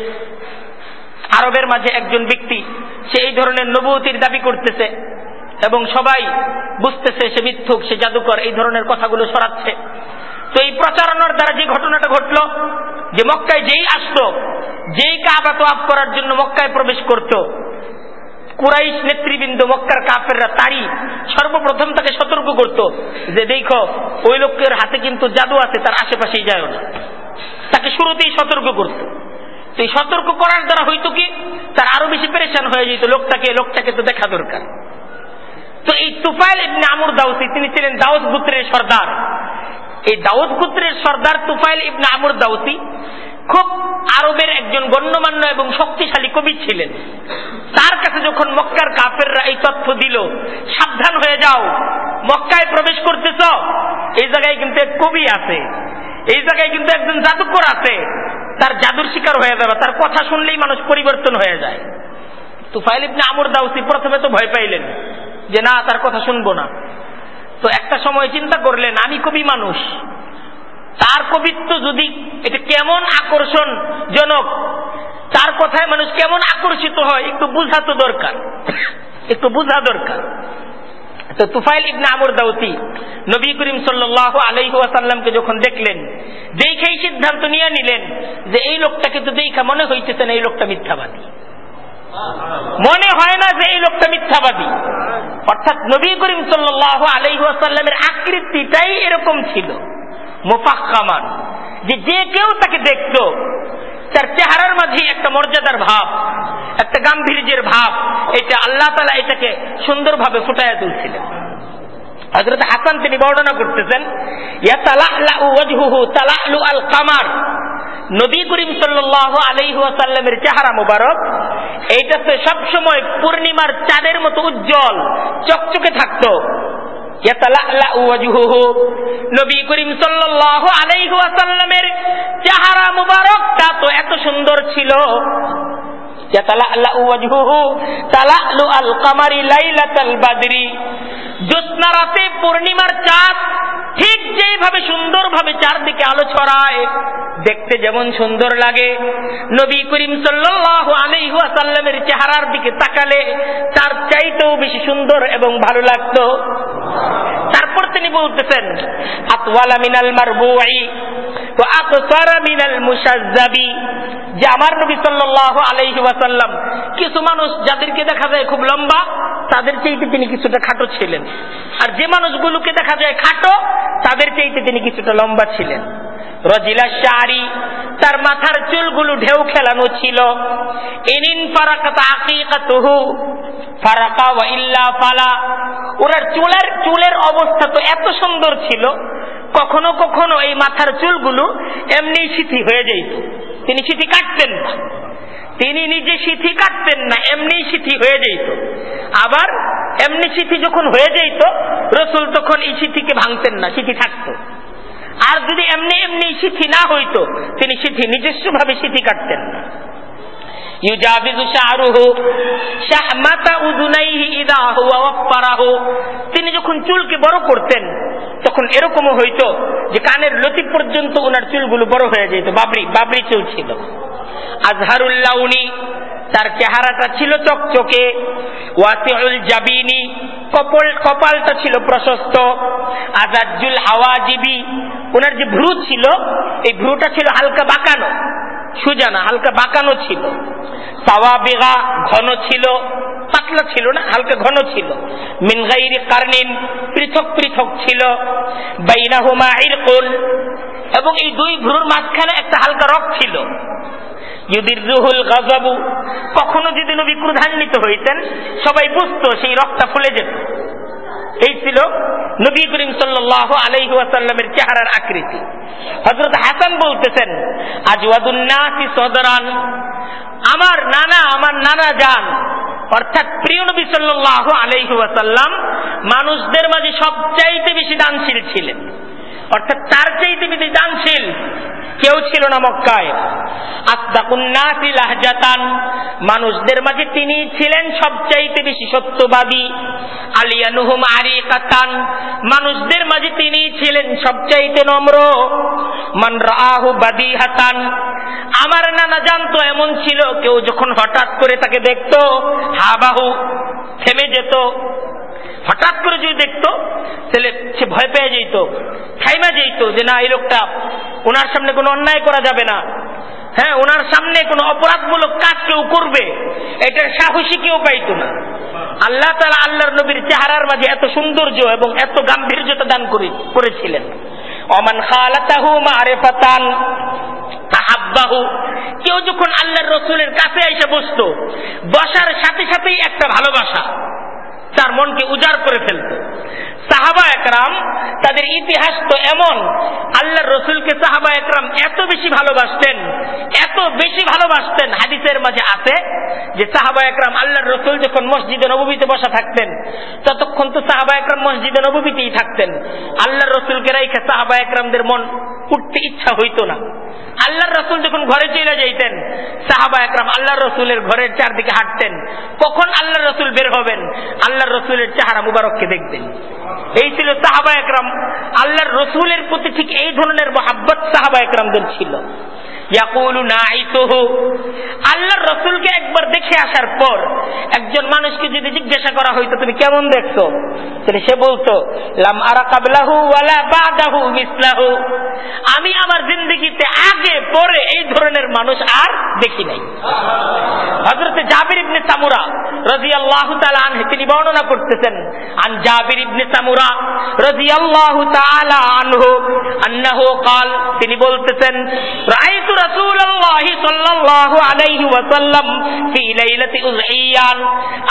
আরবের মাঝে একজন ব্যক্তি, সে এই ধরনের নবতির দাবি করতেছে এবং সবাই বুঝতেছে সে মিথ্যুক, সে জাদুকর, এই ধরনের কথাগুলো সরাচ্ছে তো এই প্রচারণার দ্বারা যে ঘটনাটা ঘটল, যে মক্কায় যেই আসতো, যেই কাবা তো আপ করার জন্য মক্কায় প্রবেশ করত কুরাইশ নেতৃবৃন্দ মক্কার কাফেররা তারই সর্বপ্রথম তাকে সতর্ক করত যে দেখো, ওই লোকের হাতে কিন্তু জাদু আছে, তার আশেপাশেই যায় না। তাকে শুরুতেই সতর্ক করত। তো এই সতর্ক করার দ্বারা হয়তো কি? তার আরও বেশি পেরেশান হয়ে যেত লোকটাকে লোকটাকে তো দেখা দরকার। তো এই তুফাইল ইবনে আমর দাউসি, তিনি ছিলেন দাউদ গুত্রের সর্দার। এই দাউদ গুত্রের সর্দার তুফাইল ইবনে আমর দাউসি খুব আরবের একজন গণ্যমান্য এবং শক্তিশালী কবি ছিলেন। তার কাছে যখন মক্কার কাফেররা এই তথ্য দিল, সাবধান হয়ে যাও, মক্কায় প্রবেশ করতেছ, এই জায়গায় কিন্তু এক কবি আছে, এই জায়গায় কিন্তু একজন জাদুকর আছে, তার জাদুর শিকার হয়ে যাবে, তার কথা শুনলেই মানুষ পরিবর্তন হয়ে যায়। তুফাইল ইবনে আমর দাউসি প্রথমে তো ভয় পাইলেন যে, না, তার কথা শুনব না। তো একটা সময় চিন্তা করলেন, আমি কবি মানুষ তার কবিত্ব যদি এটা কেমন আকর্ষণ জনক তার কথায় মানুষ কেমন আকর্ষিত হয়, একটু বুঝা তো দরকার। একটু বুঝা দরকার। তো তুফাইল ইবনে আমর দাউতি নবী করিম সাল্লাহ আলাইহাসাল্লামকে যখন দেখলেন, দেখেই সিদ্ধান্ত নিয়ে নিলেন যে এই লোকটাকে তো দেখা মনে হইতেছে না, এই লোকটা মিথ্যাবাদী। মনে হয় না যে এই লোকটা মিথ্যাবাদী। অর্থাৎ নবী করিম সাল্লাহ আলাইহাসাল্লামের আকৃতিটাই এরকম ছিল। মোফাক্কামান। যে যে কেউ তাকে দেখত, তার চেহারার মাঝে একটা মর্যাদার ভাব, একটা গাম্ভীর্যের ভাব, এটা আল্লাহ তালা এটাকে সুন্দরভাবে ফুটাইয়া তুলছিলেন। হজরত হাসান তিনি বর্ণনা করতেছেন আল কামার নবী করিম সাল্লাহ আলহাসাল্লামের চেহারা মুবারক, এইটা তো সবসময় পূর্ণিমার চাঁদের মতো উজ্জ্বল, চকচকে থাকতো। নবী করিম সাল্লাহ চেহারা মুবারকটা তো এত সুন্দর ছিল। রাতে পূর্ণিমার চাঁদ ঠিক যেভাবে সুন্দরভাবে চারদিকে আলো ছড়ায়, দেখতে যেমন সুন্দর লাগে। নবী করিম সাল্লামের চেহারার দিকে তাকালে তার চাইতেও বেশি সুন্দর এবং ভালো লাগতো। তারপর তিনি বলতেছেন, আতওয়ালা মিনাল মারবুই তো আকসারা মিনাল মুসাজ্জাবি যে আমার নবী সাল্লাল্লাহু আলাইহি ওয়াসাল্লাম কিছু মানুষ যাদেরকে দেখা যায় খুব লম্বা, তাদের চাইতে তিনি কিছুটা খাটো ছিলেন। আর যে মানুষগুলোকে দেখা যায় খাটো, তাদের চাইতে তিনি কিছুটা লম্বা ছিলেন। রজিলা শাড়ি তার মাথার চুলগুলো ঢেউ খেলানো ছিল। এনিন ফারাকা চুলের চুলের অবস্থা তো এত সুন্দর ছিল, কখনো কখনো এই মাথার চুলগুলো এমনি সিথি হয়ে যেত তিনি সিথি কাটতেন না। তিনি নিজে সিথি কাটতেন না এমনি সিথি হয়ে যেত। আবার এমনি সিথি যখন হয়ে যেত, রসুল তখন এই সিথিকে ভাঙতেন না, সিথি থাকতো। আর যদি এমনি এমনি সিথি না হইতো, তিনি সিথি নিজস্ব ভাবে সিথি কাটতেন না। তিনি যখন চুলকে বড় করতেন, তখন এরকমও হইতো যে কানের লতি পর্যন্ত ওনার চুলগুলো বড় হয়ে যেত, বাবরি বাবরি চুল ছিল। আজহারুল্লাহ উনি তার চেহারাটা ছিল চকচকে, ওয়াসিউল জাবিনি, কপল, কপালটা ছিল প্রশস্ত আজাজুল আওয়াজিবি ওনার যে ভ্রু ছিল, এই ভ্রুটা ছিল হালকা বাঁকানো, সুজানা, হালকা বাঁকানো ছিল। সাওয়া বেগা ঘন ছিল, পাতলা ছিল না, হালকা ঘন ছিল। মিনগাইরি কার্নিন পৃথক পৃথক ছিল। বাইনাহুমা ইরকুল, এবং এই দুই ভ্রুর মাঝখানে একটা হালকা রক ছিল। গাজাবু কখনো যদি নবী ক্রোধান্বিত হইতেন, সবাই বুঝতো সেই রক্তটা ফুলে যেত। এই ছিল নবী করিম সাল্লাহ আলহি চেহারার আকৃতি। হজরত হাসান বলতেছেন আজওয়াদুন্নাসি সদরান। আমার নানা আমার নানা যান অর্থাৎ প্রিয় নবী সাল্লাহ আলহি ওয়াসাল্লাম মানুষদের মাঝে সবচাইতে বেশি দানশীল ছিলেন। অর্থাৎ তার চাইতে বেশি দানশীল কেউ ছিল না মক্কায়। লাহজাতান। মানুষদের মাঝে তিনি ছিলেন সবচাইতে বেশি সত্যবাদী। আলিয়ানুহুম আরিকাতান। মানুষদের মাঝে তিনি ছিলেন সবচাইতে নম্র। মান রাহু বাদিহাতান। আমার নানা জানতো, এমন ছিল, কেউ যখন হঠাৎ করে তাকে দেখত, হাবাহু, থেমে যেত। হঠাৎ করে যদি দেখতো, তাহলে সে ভয় পেয়ে যেত, খাইমা যেত যে, না, এই লোকটা ওনার সামনে কোনো অন্যায় করা যাবে না। হ্যাঁ ওনার সামনে কোনো অপরাধমূলক কাজ কেউ করবে, এটার সাহসী কেউ পাইতো না। আল্লাহ তালা আল্লাহর নবীর চেহারার মাঝে এত সৌন্দর্য এবং এত গাম্ভীর্যতা দান করেছিলেন। অমান খালাতাহু মারেফাতান আহাব্বাহু কেউ যখন আল্লাহর রসুলের কাছে এসে বসতো, বসার সাথে সাথেই একটা ভালোবাসা। তার মনকে উজাড় করে ফেলত। সাহাবা একরাম, তাদের ইতিহাস তো এমন আল্লাহ রসুলকে সাহাবা একরাম এত বেশি ভালোবাসতেন, এত বেশি ভালোবাসতেন, হাদিসের মাঝে আছে যে সাহাবা একরাম আল্লাহ রসুল যখন মসজিদে নবীতে বসা থাকতেন, ততক্ষণ তো সাহাবা একরাম মসজিদে নবীতেই থাকতেন। আল্লাহ রসুলকে রাইখে সাহাবা একরামদের মন উঠতে ইচ্ছা হইত না। আল্লাহর রসুল যখন ঘরে চলে যাইতেন, সাহাবা একরাম আল্লাহর রসুলের ঘরের চারদিকে হাঁটতেন। কখন আল্লাহর রসুল বের হবেন? আল্লাহর রসুলের চেহারা মুবারককে দেখতেন এই ছিল সাহাবা একরাম। আল্লাহর রসুলের প্রতি ঠিক এই ধরনের মহাব্বত সাহাবা একরামদের ছিল। আল্লাহর রসুলকে একবার দেখে আসার পর একজন মানুষকে যদি জিজ্ঞাসা করা হইতো, তুমি কেমন দেখছ? তাহলে সে বলতো, লাম আরা আমি আমার জিন্দগিতে আগে পরে এই ধরনের মানুষ আর দেখি নাই। হজরতে জাবির ইবনে সামুরা রাজি আল্লাহ তিনি বর্ণনা করতেছেন, আন জাবির ইবনে সামুরা রাজি আল্লাহ আনহু, আন্নাহু কাল, তিনি বলতেছেন রাইতু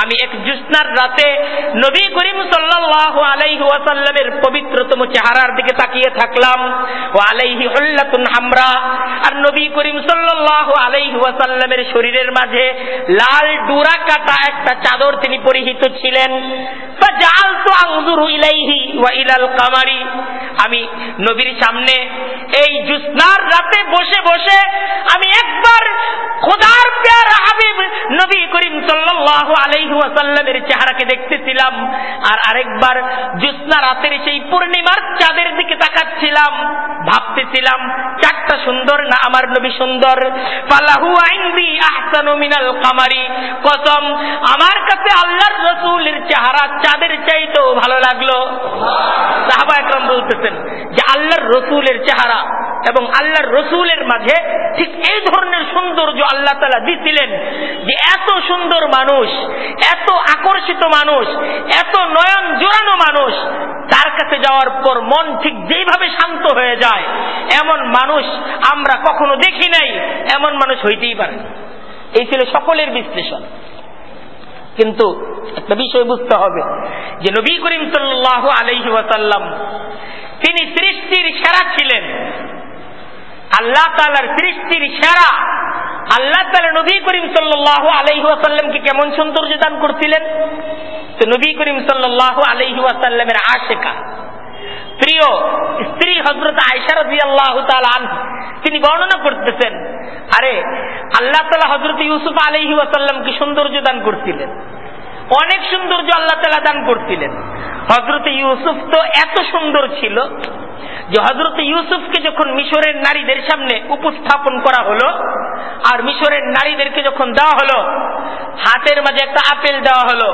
আমি এক জুসনার রাতে নবী করিম সাল্লাল্লাহু আলাইহি ওয়াসাল্লামের পবিত্রতম চেহারার দিকে তাকিয়ে থাকলাম। ওয়া আলাইহি হুল্লাতুন হামরা। আর নবী করিম সাল্লাল্লাহু আলাইহি ওয়াসাল্লামের শরীরের মাঝে লাল ডুরা কাটা একটা চাদর তিনি পরিহিত ছিলেন। আমি নবীর সামনে এই জুসনার রাতে বসে বসে আমি একবার খোদার প্যার হাবিব নবী করিম সাল্লাল্লাহু আলাইহি ওয়াসাল্লামের চেহারাকে দেখতেছিলাম, আর আরেকবার জুসনা রাতের সেই পূর্ণিমার চাঁদের দিকে তাকাচ্ছিলাম, ভাবতেছিলাম চারটা সুন্দর না আমার নবী সুন্দর? ফালাহু আইন্দি আহসানু মিনাল কামারি। কসম, আমার কাছে আল্লাহর রসুলের চেহারা চাঁদের চাইতেও ভালো লাগল। সাহাবা একরম বলতেছেন যে আল্লাহর রসুলের চেহারা এবং আল্লাহর রসুলের মাঝে ঠিক এই ধরনের সৌন্দর্য আল্লাহ তালা দিছিলেন যে এত সুন্দর মানুষ, এত আকর্ষিত মানুষ, এত নয়ন জোরানো মানুষ, তার কাছে যাওয়ার পর মন ঠিক যেভাবে শান্ত হয়ে যায়, এমন মানুষ আমরা কখনো দেখি নাই, এমন মানুষ হইতেই পারে এই ছিল সকলের বিশ্লেষণ। কিন্তু একটা বিষয় বুঝতে হবে যে নবী করিম সাল্লাহ আলহি তিনি সৃষ্টির সেরা ছিলেন। আল্লাহ তালার সৃষ্টির সেরা আল্লাহ তালা নবী করিম সাল্লাহ আলহি ওয়াসাল্লামকে কেমন সৌন্দর্য দান করছিলেন? তো নবী করিম সাল্লাহ আলহি ওয়াসাল্লামের আশেকা। প্রিয় স্ত্রী হজরত আয়সারদি আল্লাহ তিনি বর্ণনা করতেছেন, আরে, আল্লাহ তালা হজরত ইউসুফ আলহি ওয়াসাল্লামকে সৌন্দর্য দান করছিলেন। অনেক সৌন্দর্য আল্লাহ তালা দান করছিলেন। হজরত ইউসুফ তো এত সুন্দর ছিল যে হজরত ইউসুফকে যখন মিশরের নারীদের সামনে উপস্থাপন করা হলো, আর মিশরের নারীদেরকে যখন দেওয়া হলো, হাতের মাঝে একটা আপেল দেওয়া হলো,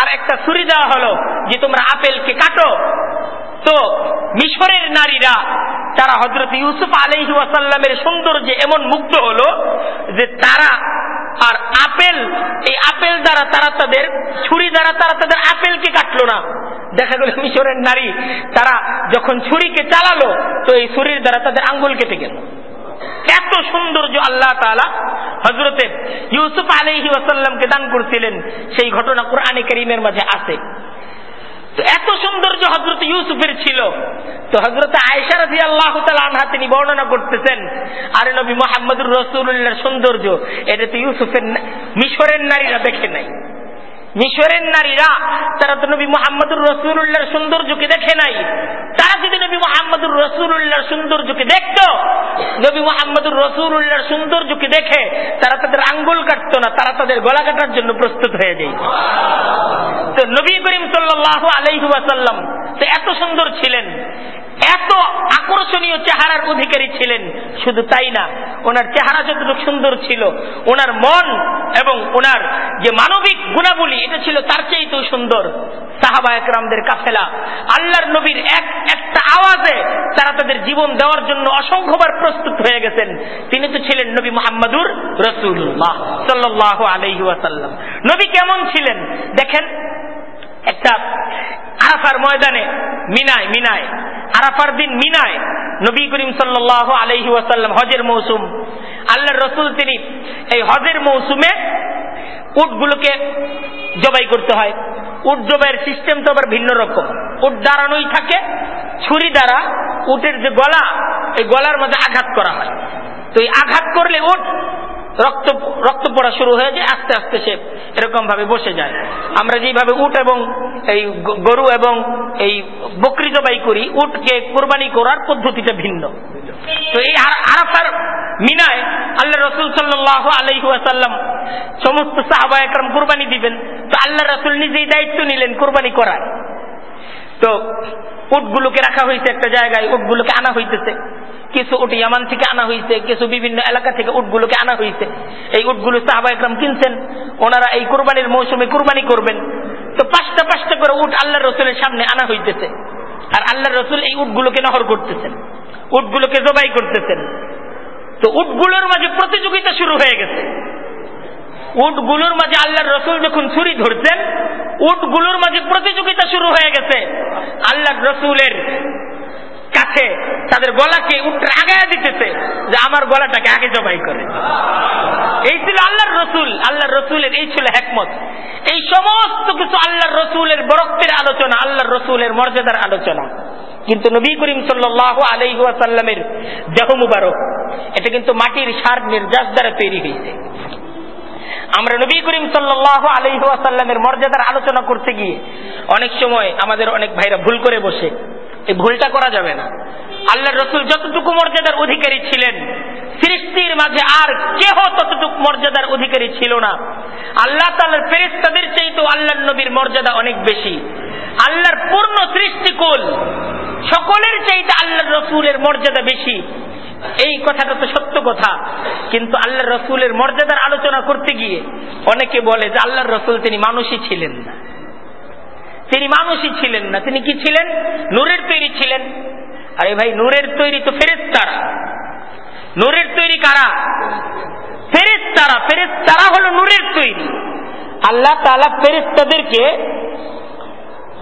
আর একটা ছুরি দেওয়া হলো যে তোমরা আপেলকে কাটো তো মিশরের নারীরা, তারা হজরত ইউসুফ আলহি ওয়াসাল্লামের সৌন্দর্যে এমন মুগ্ধ হলো যে তারা আর আপেল, এই আপেল দ্বারা তারা তাদের, ছুরি দ্বারা তারা তাদের আপেলকে কাটলো না। দেখা গেল মিশরের নারী, তারা যখন ছুরিকে চালালো, তো এই ছুরির দ্বারা তাদের আঙ্গুল কেটে গেল। এত সৌন্দর্য আল্লাহ তালা হজরতে ইউসুফ আলহি ওয়াসাল্লামকে দান করছিলেন। সেই ঘটনা কোরআনে করিমের মাঝে আছে। তো এত সৌন্দর্য হজরত ইউসুফের ছিল। তো হজরত আয়সার আল্লাহ আনহা তিনি বর্ণনা করতেছেন, আরে নবী মোহাম্মদুর রসুল্লাহর সৌন্দর্য, এটা তো ইউসুফের মিশরের নারীরা দেখে নাই। মিশরের নারীরা, তারা তো নবী মোহাম্মদুর রসুল্লাহর সৌন্দর্যকে দেখে নাই। তারা যদি নবী মোহাম্মদুর রসুল্লাহর সৌন্দর্যকে দেখত, নবী মোহাম্মদুর রসুল্লাহর সৌন্দর্যকে দেখে তারা তাদের আঙ্গুল কাটতো না, তারা তাদের গলা কাটার জন্য প্রস্তুত হয়ে যায় তো নবী করিম সাল্লাহ আলহিহাসাল্লাম তো এত সুন্দর ছিলেন, এত আকর্ষণীয় চেহারার অধিকারী ছিলেন, শুধু তাই না, ওনার চেহারা যতটুকু সুন্দর ছিল, ওনার মন এবং ওনার যে মানবিক গুণাবলী এটা ছিল তার চেয়েতেও সুন্দর সাহাবা একরামদের কাফেলা। আল্লাহর নবীর এক, একটা আওয়াজে তারা তাদের জীবন দেওয়ার জন্য অসংখ্যবার প্রস্তুত হয়ে গেছেন। তিনি তো ছিলেন নবী মোহাম্মদুর রসুল্লাহ সাল্লাহ আলহি নবী কেমন ছিলেন? দেখেন, একটা আরাফার ময়দানে, মিনায় মিনায়, আরাফার দিন মিনায় নবী করিম সাল্লাহ আলহি হজের মৌসুম। আল্লাহর রসুল তিনি এই হজের মৌসুমে উটগুলোকে জবাই করতে হয়। উট জবাইয়ের সিস্টেম তো আবার ভিন্ন রকম। উট দাঁড়ানোই থাকে, ছুরি দ্বারা উটের যে গলা, এই গলার মধ্যে আঘাত করা হয়। তো এই আঘাত করলে উট রক্ত রক্ত পড়া শুরু হয়ে যায়, আস্তে আস্তে সে এরকম ভাবে বসে যায়। আমরা যেভাবে উট এবং এই গরু এবং এই বকরি জবাই করি, উটকে কোরবানি করার পদ্ধতিটা ভিন্ন। তো এই আরাফার মিনায় আল্লাহ রসুল সাল্লাহ আলহিহাসাল্লাম সমস্ত সাহাবা একরম কোরবানি দিবেন। তো আল্লাহ রসুল নিজেই দায়িত্ব নিলেন কোরবানি করার। তো উটগুলোকে রাখা হয়েছে একটা জায়গায়, উটগুলোকে আনা হইতেছে। কিছু উট ইয়ামান থেকে আনা হয়েছে কিছু বিভিন্ন এলাকা থেকে উটগুলোকে আনা হয়েছে এই উটগুলো সাহাবা একরাম কিনছেন, ওনারা এই কোরবানির মৌসুমে কোরবানি করবেন। তো পাঁচটা পাঁচটা করে উট আল্লাহ রসুলের সামনে আনা হইতেছে। আর আল্লাহ রসুল এই উটগুলোকে নহর করতেছেন, উটগুলোকে জবাই করতেছেন। তো উটগুলোর মাঝে প্রতিযোগিতা শুরু হয়ে গেছে। উটগুলোর মাঝে আল্লাহর রসুল যখন ছুরি ধরছেন উটগুলোর মাঝে প্রতিযোগিতা শুরু হয়ে গেছে। আল্লাহ রসুলের কাছে তাদের গলাকে উঠে আগায় দিতেছে যে আমার গলাটাকে আগে জবাই করে। এই ছিল আল্লাহর রসুল। আল্লাহর রসুলের এই ছিল হেকমত। এই সমস্ত কিছু আল্লাহর রসুলের বরক্তের আলোচনা, আল্লাহর রসুলের মর্যাদার আলোচনা। কিন্তু নবী করিম সাল্লাহ আলহাসাল্লামের দেহ মুবারক, এটা কিন্তু মাটির সার নির্যাস দ্বারা তৈরি হয়েছে। আমরা নবী করিম সাল্লাহ আলহাসাল্লামের মর্যাদার আলোচনা করতে গিয়ে অনেক সময় আমাদের অনেক ভাইরা ভুল করে বসে। এই ভুলটা করা যাবে না। আল্লাহ রসুল যতটুকু মর্যাদার অধিকারী ছিলেন, সৃষ্টির মাঝে আর কেহ ততটুকু মর্যাদার অধিকারী ছিল না। আল্লাহ তাল্লার ফেরিস্তাদের চাইতেও আল্লাহ নবীর মর্যাদা অনেক বেশি। আল্লাহর পূর্ণ সৃষ্টিকুল সকলের চাইতে আল্লাহ রসুলের মর্যাদা বেশি। এই কথাটা তো সত্য কথা। কিন্তু আল্লাহ রসুলের মর্যাদার আলোচনা করতে গিয়ে অনেকে বলে যে আল্লাহর রসুল তিনি মানুষই ছিলেন না। তিনি মানুষই ছিলেন না। তিনি কি ছিলেন? নূরের তৈরি ছিলেন। আরে ভাই, নূরের তৈরি তো ফেরেস তারা নূরের তৈরি কারা? ফেরেস তারা ফেরেস তারা হলো নূরের তৈরি। আল্লাহ তালা ফেরেস্তাদেরকে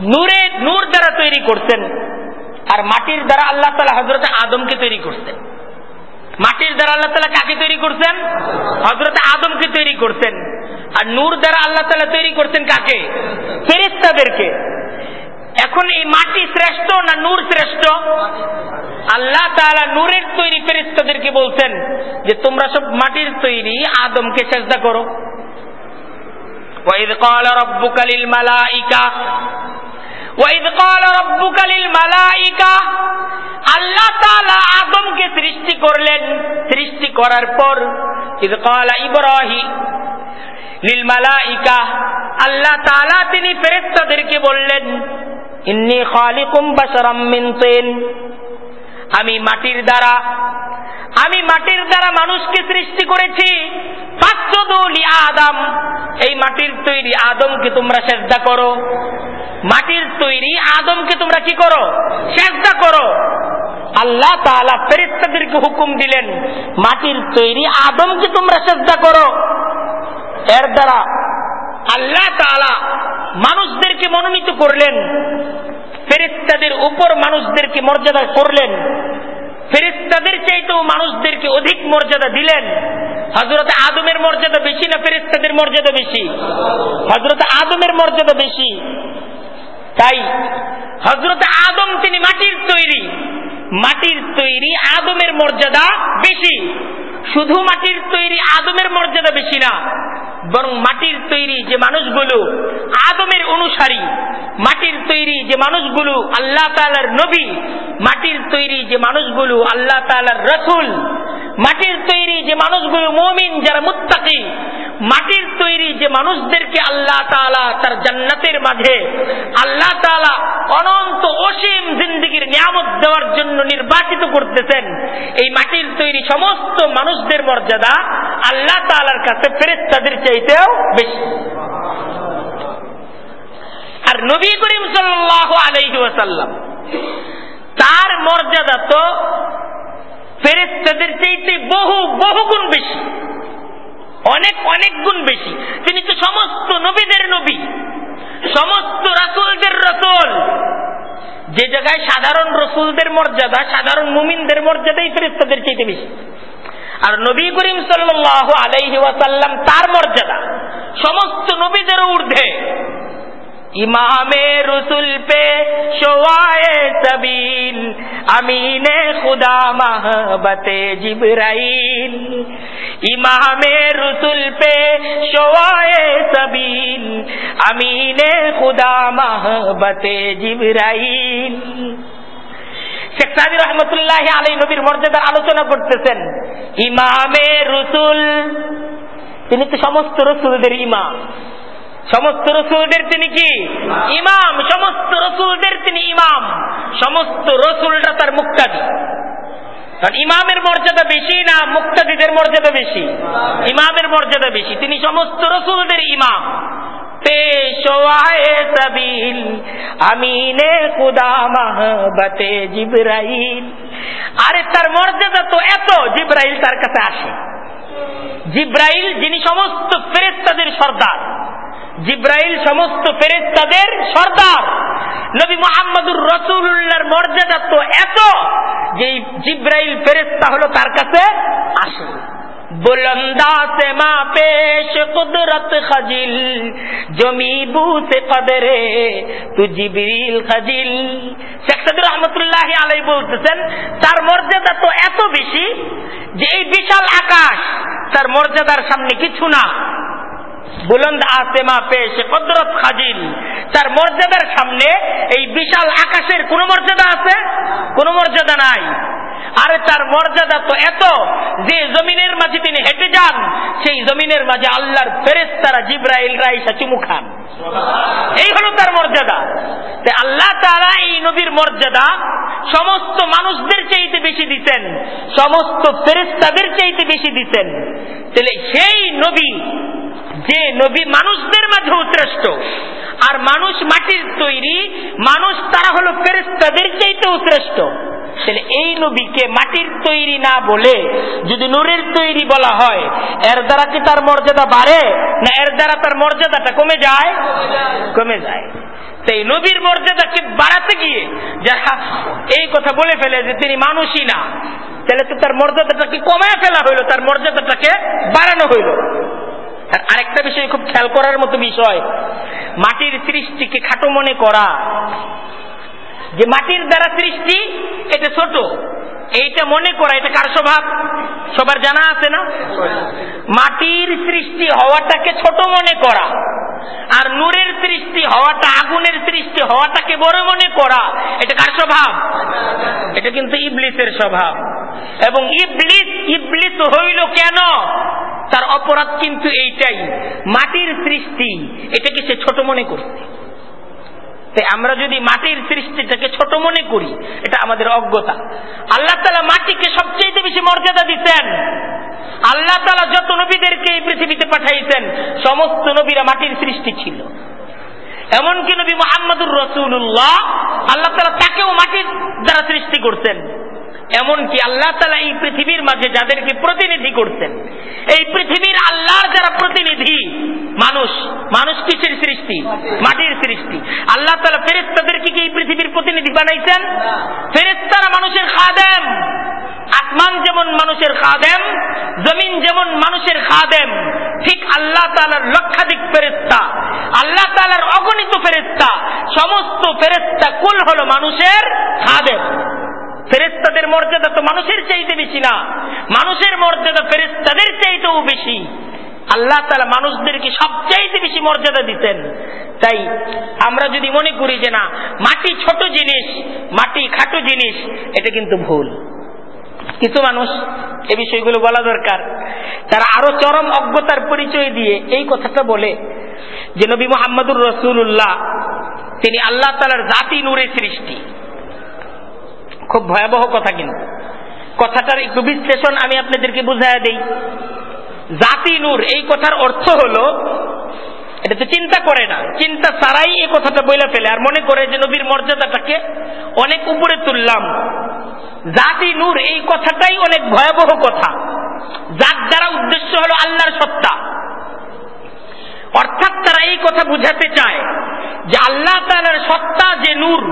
নূরে, নূর দ্বারা তৈরি করতেন। আর মাটির দ্বারা আল্লাহ তালা হজরত আদমকে তৈরি করছেন মাটির দ্বারা আল্লাহ তালা কাকে তৈরি করছেন হজরত আদমকে তৈরি করছেন আর নূর দ্বারা আল্লাহ তালা তৈরি করছেন কাকে ফেরিস্তাদেরকে এখন এই মাটি শ্রেষ্ঠ না নূর শ্রেষ্ঠ আল্লাহ তালা নূরের তৈরি ফেরিস্তাদেরকে বলছেন যে তোমরা সব মাটির তৈরি আদমকে চেষ্টা করো وإذ قال ربك للملائكة আল্লাহ তালা আদমকে সৃষ্টি করলেন। সৃষ্টি করার পর তালা তিনি ফেরেস্তাদেরকে বললেন, ইন্নি খালিকুম বাসারাম্মিন আমি মাটির দ্বারা, আমি মাটির দ্বারা মানুষকে সৃষ্টি করেছি। আদম, এই মাটির তৈরি আদমকে তোমরা শ্রদ্ধা করো। মাটির তৈরি আদমকে তোমরা কি করো? সেজদা করো। আল্লাহ তাআলা ফেরেশতাদেরকে হুকুম দিলেন, মাটির তৈরি আদমকে তোমরা সেজদা করো। এর দ্বারা আল্লাহ তাআলা মানুষদেরকে মনোনীত করলেন ফেরিস্তাদের উপর মানুষদেরকে মর্যাদা করলেন ফেরেস্তাদের চাইতেও মানুষদেরকে অধিক মর্যাদা দিলেন। হজরত আদমের মর্যাদা বেশি না ফেরিস্তাদের মর্যাদা বেশি? হজরত আদমের মর্যাদা বেশি। তাই হজরত আদম তিনি মাটির তৈরি। মাটির তৈরি আদমের মর্যাদা বেশি। শুধু মাটির তৈরি আদমের মর্যাদা বেশি না, বরং মাটির তৈরি যে মানুষগুলো আদমের অনুসারী, মাটির তৈরি যে মানুষগুলো আল্লাহ তালার নবী, মাটির তৈরি যে মানুষগুলো আল্লাহ তালার রসুল, মাটির তৈরি যে মানুষগুলো মমিন যারা মুত্তাকি মাটির তৈরি যে মানুষদেরকে আল্লাহ তালা তার জান্নাতের মাঝে আল্লাহ তালা অনন্ত অসীম জিন্দিগির নিয়ামত দেওয়ার জন্য নির্বাচিত করতেছেন, এই মাটির তৈরি সমস্ত মানুষদের মর্যাদা আল্লাহ তালার কাছে ফেরেস্তাদের চাইতেও বেশি। আর নবী করিম সাল্লাহ আলাইহি ওয়াসাল্লাম তার মর্যাদা তো ফেরেস্তাদের চাইতে বহু বহু গুণ বেশি। অনেক অনেক গুণ বেশি। তিনি তো সমস্ত নবীদের নবী, সমস্ত রাসুলদের রসুল। যে জায়গায় সাধারণ রসুলদের মর্যাদা, সাধারণ মুমিনদের মর্যাদাই ফেরেস্তাদের চাইতে বেশি। আর নবী করিম সাল্লাহ আলাইহি তার মর্যাদা, সমস্ত নবীদের ঊর্ধ্বে। ইমামে রসুল পে শোয়ায়ে সবিল, আমিনে খুদা মাহবতে জিবরাইল। ইমামে রসুল পে শোয়ায়ে সবিল, আমিনে খুদা মাহবতে জিবরাইল। শেখ সাদি রহমতুল্লাহ আলী নবীর মর্যাদার আলোচনা করতেছেন, ইমামে রসুল, তিনি তো সমস্ত রসুলদের ইমাম। সমস্ত রসুলদের তিনি কি? ইমাম। সমস্ত রসুলদের তিনি ইমাম। সমস্ত রসুলরা তার মুক্তাদি। কারণ ইমামের মর্যাদা বেশি না মুক্তাদিদের মর্যাদা বেশি? ইমামের মর্যাদা বেশি। তিনি সমস্ত রসুলদের ইমাম। আমিনে মাহবতে আরে তার মর্যাদা তো এত, জিব্রাইল তার কাছে আসে। জিব্রাইল যিনি সমস্ত ফেরেস্তাদের সর্দার। জিব্রাইল সমস্ত ফেরেস্তাদের সর্দার নবী মোহাম্মদুর রসুল্লাহর মর্যাদা তো এত যে জিব্রাইল ফেরেস্তা হলো তার কাছে আসে बुलंदा से माँ पेश कुदरत खजिल जमी बू से कदरे তু জিবরিল খাজিল শেখ সাদুর রহমতুল্লাহ আলাই বলতেছেন তার মর্যাদা তো এত বেশি যে এই বিশাল আকাশ তার মর্যাদার সামনে কিছু না বুলন্দ আসেমা পেশ কদরত খাজিল তার মর্যাদার সামনে এই বিশাল আকাশের কোন মর্যাদা আছে? কোন মর্যাদা নাই। আরে তার মর্যাদা তো এত যে জমিনের মাঝে তিনি হেঁটে যান, সেই জমিনের মাঝে আল্লাহর ফেরেস তারা জিব্রাইল, রাইসা, চুমু খান। এই হলো তার মর্যাদা। আল্লাহ তারা এই নবীর মর্যাদা সমস্ত মানুষদের চাইতে বেশি দিতেন, সমস্ত ফেরেস্তাদের চাইতে বেশি দিতেন। তাহলে সেই নবী যে নবী মানুষদের মাঝে উৎকৃষ্ট। আর মানুষ মাটির তৈরি, মানুষ তারা হলো ফেরেস্তাদের চাইতে উৎকৃষ্ট। তাহলে এই নবীকে মাটির তৈরি না বলে যদি নূরের তৈরি বলা হয়, এর দ্বারা কি তার মর্যাদা বাড়ে? না, এর দ্বারা তার মর্যাদাটা কমে যায়? কমে যায়। সেই নবীর মর্যাদাকে বাড়াতে গিয়ে যারা এই কথা বলে ফেলে যে তিনি মানুষই না, তাহলে তো তার মর্যাদাটাকে কমায় ফেলা হইল? তার মর্যাদাটাকে বাড়ানো হইল। আর আরেকটা বিষয় খুব খেয়াল করার মতো বিষয় মাটির সৃষ্টিকে খাটো মনে করা। যে মাটির দ্বারা সৃষ্টি, এটা ছোট। এইটা মনে করা, এটা কার স্বভাব? সবার জানা আছে না? মাটির সৃষ্টি হওয়াটাকে ছোট মনে করা আর নূরের সৃষ্টি হওয়াটা, আগুনের সৃষ্টি হওয়াটাকে বড় মনে করা, এটা কার স্বভাব? এটা কিন্তু ইবলিসের স্বভাব। এবং ইবলিস ইবলিস হইল কেন? তার অপরাধ কিন্তু এইটাই। মাটির সৃষ্টি, এটাকে সে ছোট মনে করছে। তাই আমরা যদি মাটির সৃষ্টিটাকে ছোট মনে করি, এটা আমাদের অজ্ঞতা। আল্লাহ তালা মাটিকে সবচেয়ে বেশি মর্যাদা দিতেন। আল্লাহ তালা যত নবীদেরকে এই পৃথিবীতে পাঠাইছেন, সমস্ত নবীরা মাটির সৃষ্টি ছিল। এমনকি নবী মোহাম্মদুর রসুল্লাহ আল্লাহ তালা তাকেও মাটির দ্বারা সৃষ্টি করতেন এমনকি আল্লাহ তালা এই পৃথিবীর মাঝে যাদেরকে প্রতিনিধি করতেন এই পৃথিবীর আল্লাহর যারা প্রতিনিধি মানুষ মানুষ কিসের সৃষ্টি? মাটির সৃষ্টি। আল্লাহ তালা ফেরেস্তাদেরকে কি এই পৃথিবীর প্রতিনিধি বানাইছেন? ফেরেস্তারা মানুষের খাদেম। আসমান যেমন মানুষের খাদেম, জমিন যেমন মানুষের খাদেম, ঠিক আল্লাহ তালার লক্ষাধিক ফেরেস্তা আল্লাহ তালার অগণিত ফেরেস্তা সমস্ত ফেরেস্তা কুল হলো মানুষের খাদেম। ফেরেস্তাদের মর্যাদা তো মানুষের চাইতে বেশি না। মানুষের মর্যাদা ফেরেস্তাদের চাইতেও বেশি। আল্লাহ তালা মানুষদেরকে সবচাইতে বেশি মর্যাদা দিতেন। তাই আমরা যদি মনে করি যে না, মাটি ছোট জিনিস, মাটি খাটো জিনিস, এটা কিন্তু ভুল। কিছু মানুষ এ বিষয়গুলো বলা দরকার। তারা আরও চরম অজ্ঞতার পরিচয় দিয়ে এই কথাটা বলে যে নবী মোহাম্মদুর রসুল্লাহ তিনি আল্লাহ তালার জাতি নূরের সৃষ্টি। খুব ভয়াবহ কথা কিন্তু। কথাটার একটু বিশ্লেষণ আমি আপনাদেরকে বুঝাইয়া দেই। জাতি নূর, এই কথার অর্থ হলো, এটা তো চিন্তা করে না। চিন্তা ছাড়াই এই কথাটা বইলে ফেলে। আর মনে করে যে নবীর মর্যাদাটাকে অনেক উপরে তুললাম। জাতি নূর, এই কথাটাই অনেক ভয়াবহ কথা। যার দ্বারা উদ্দেশ্য হলো আল্লাহর সত্তা। অর্থাৎ তারা এই কথা বুঝাতে চায় যে আল্লাহ তালার সত্তা যে নূর,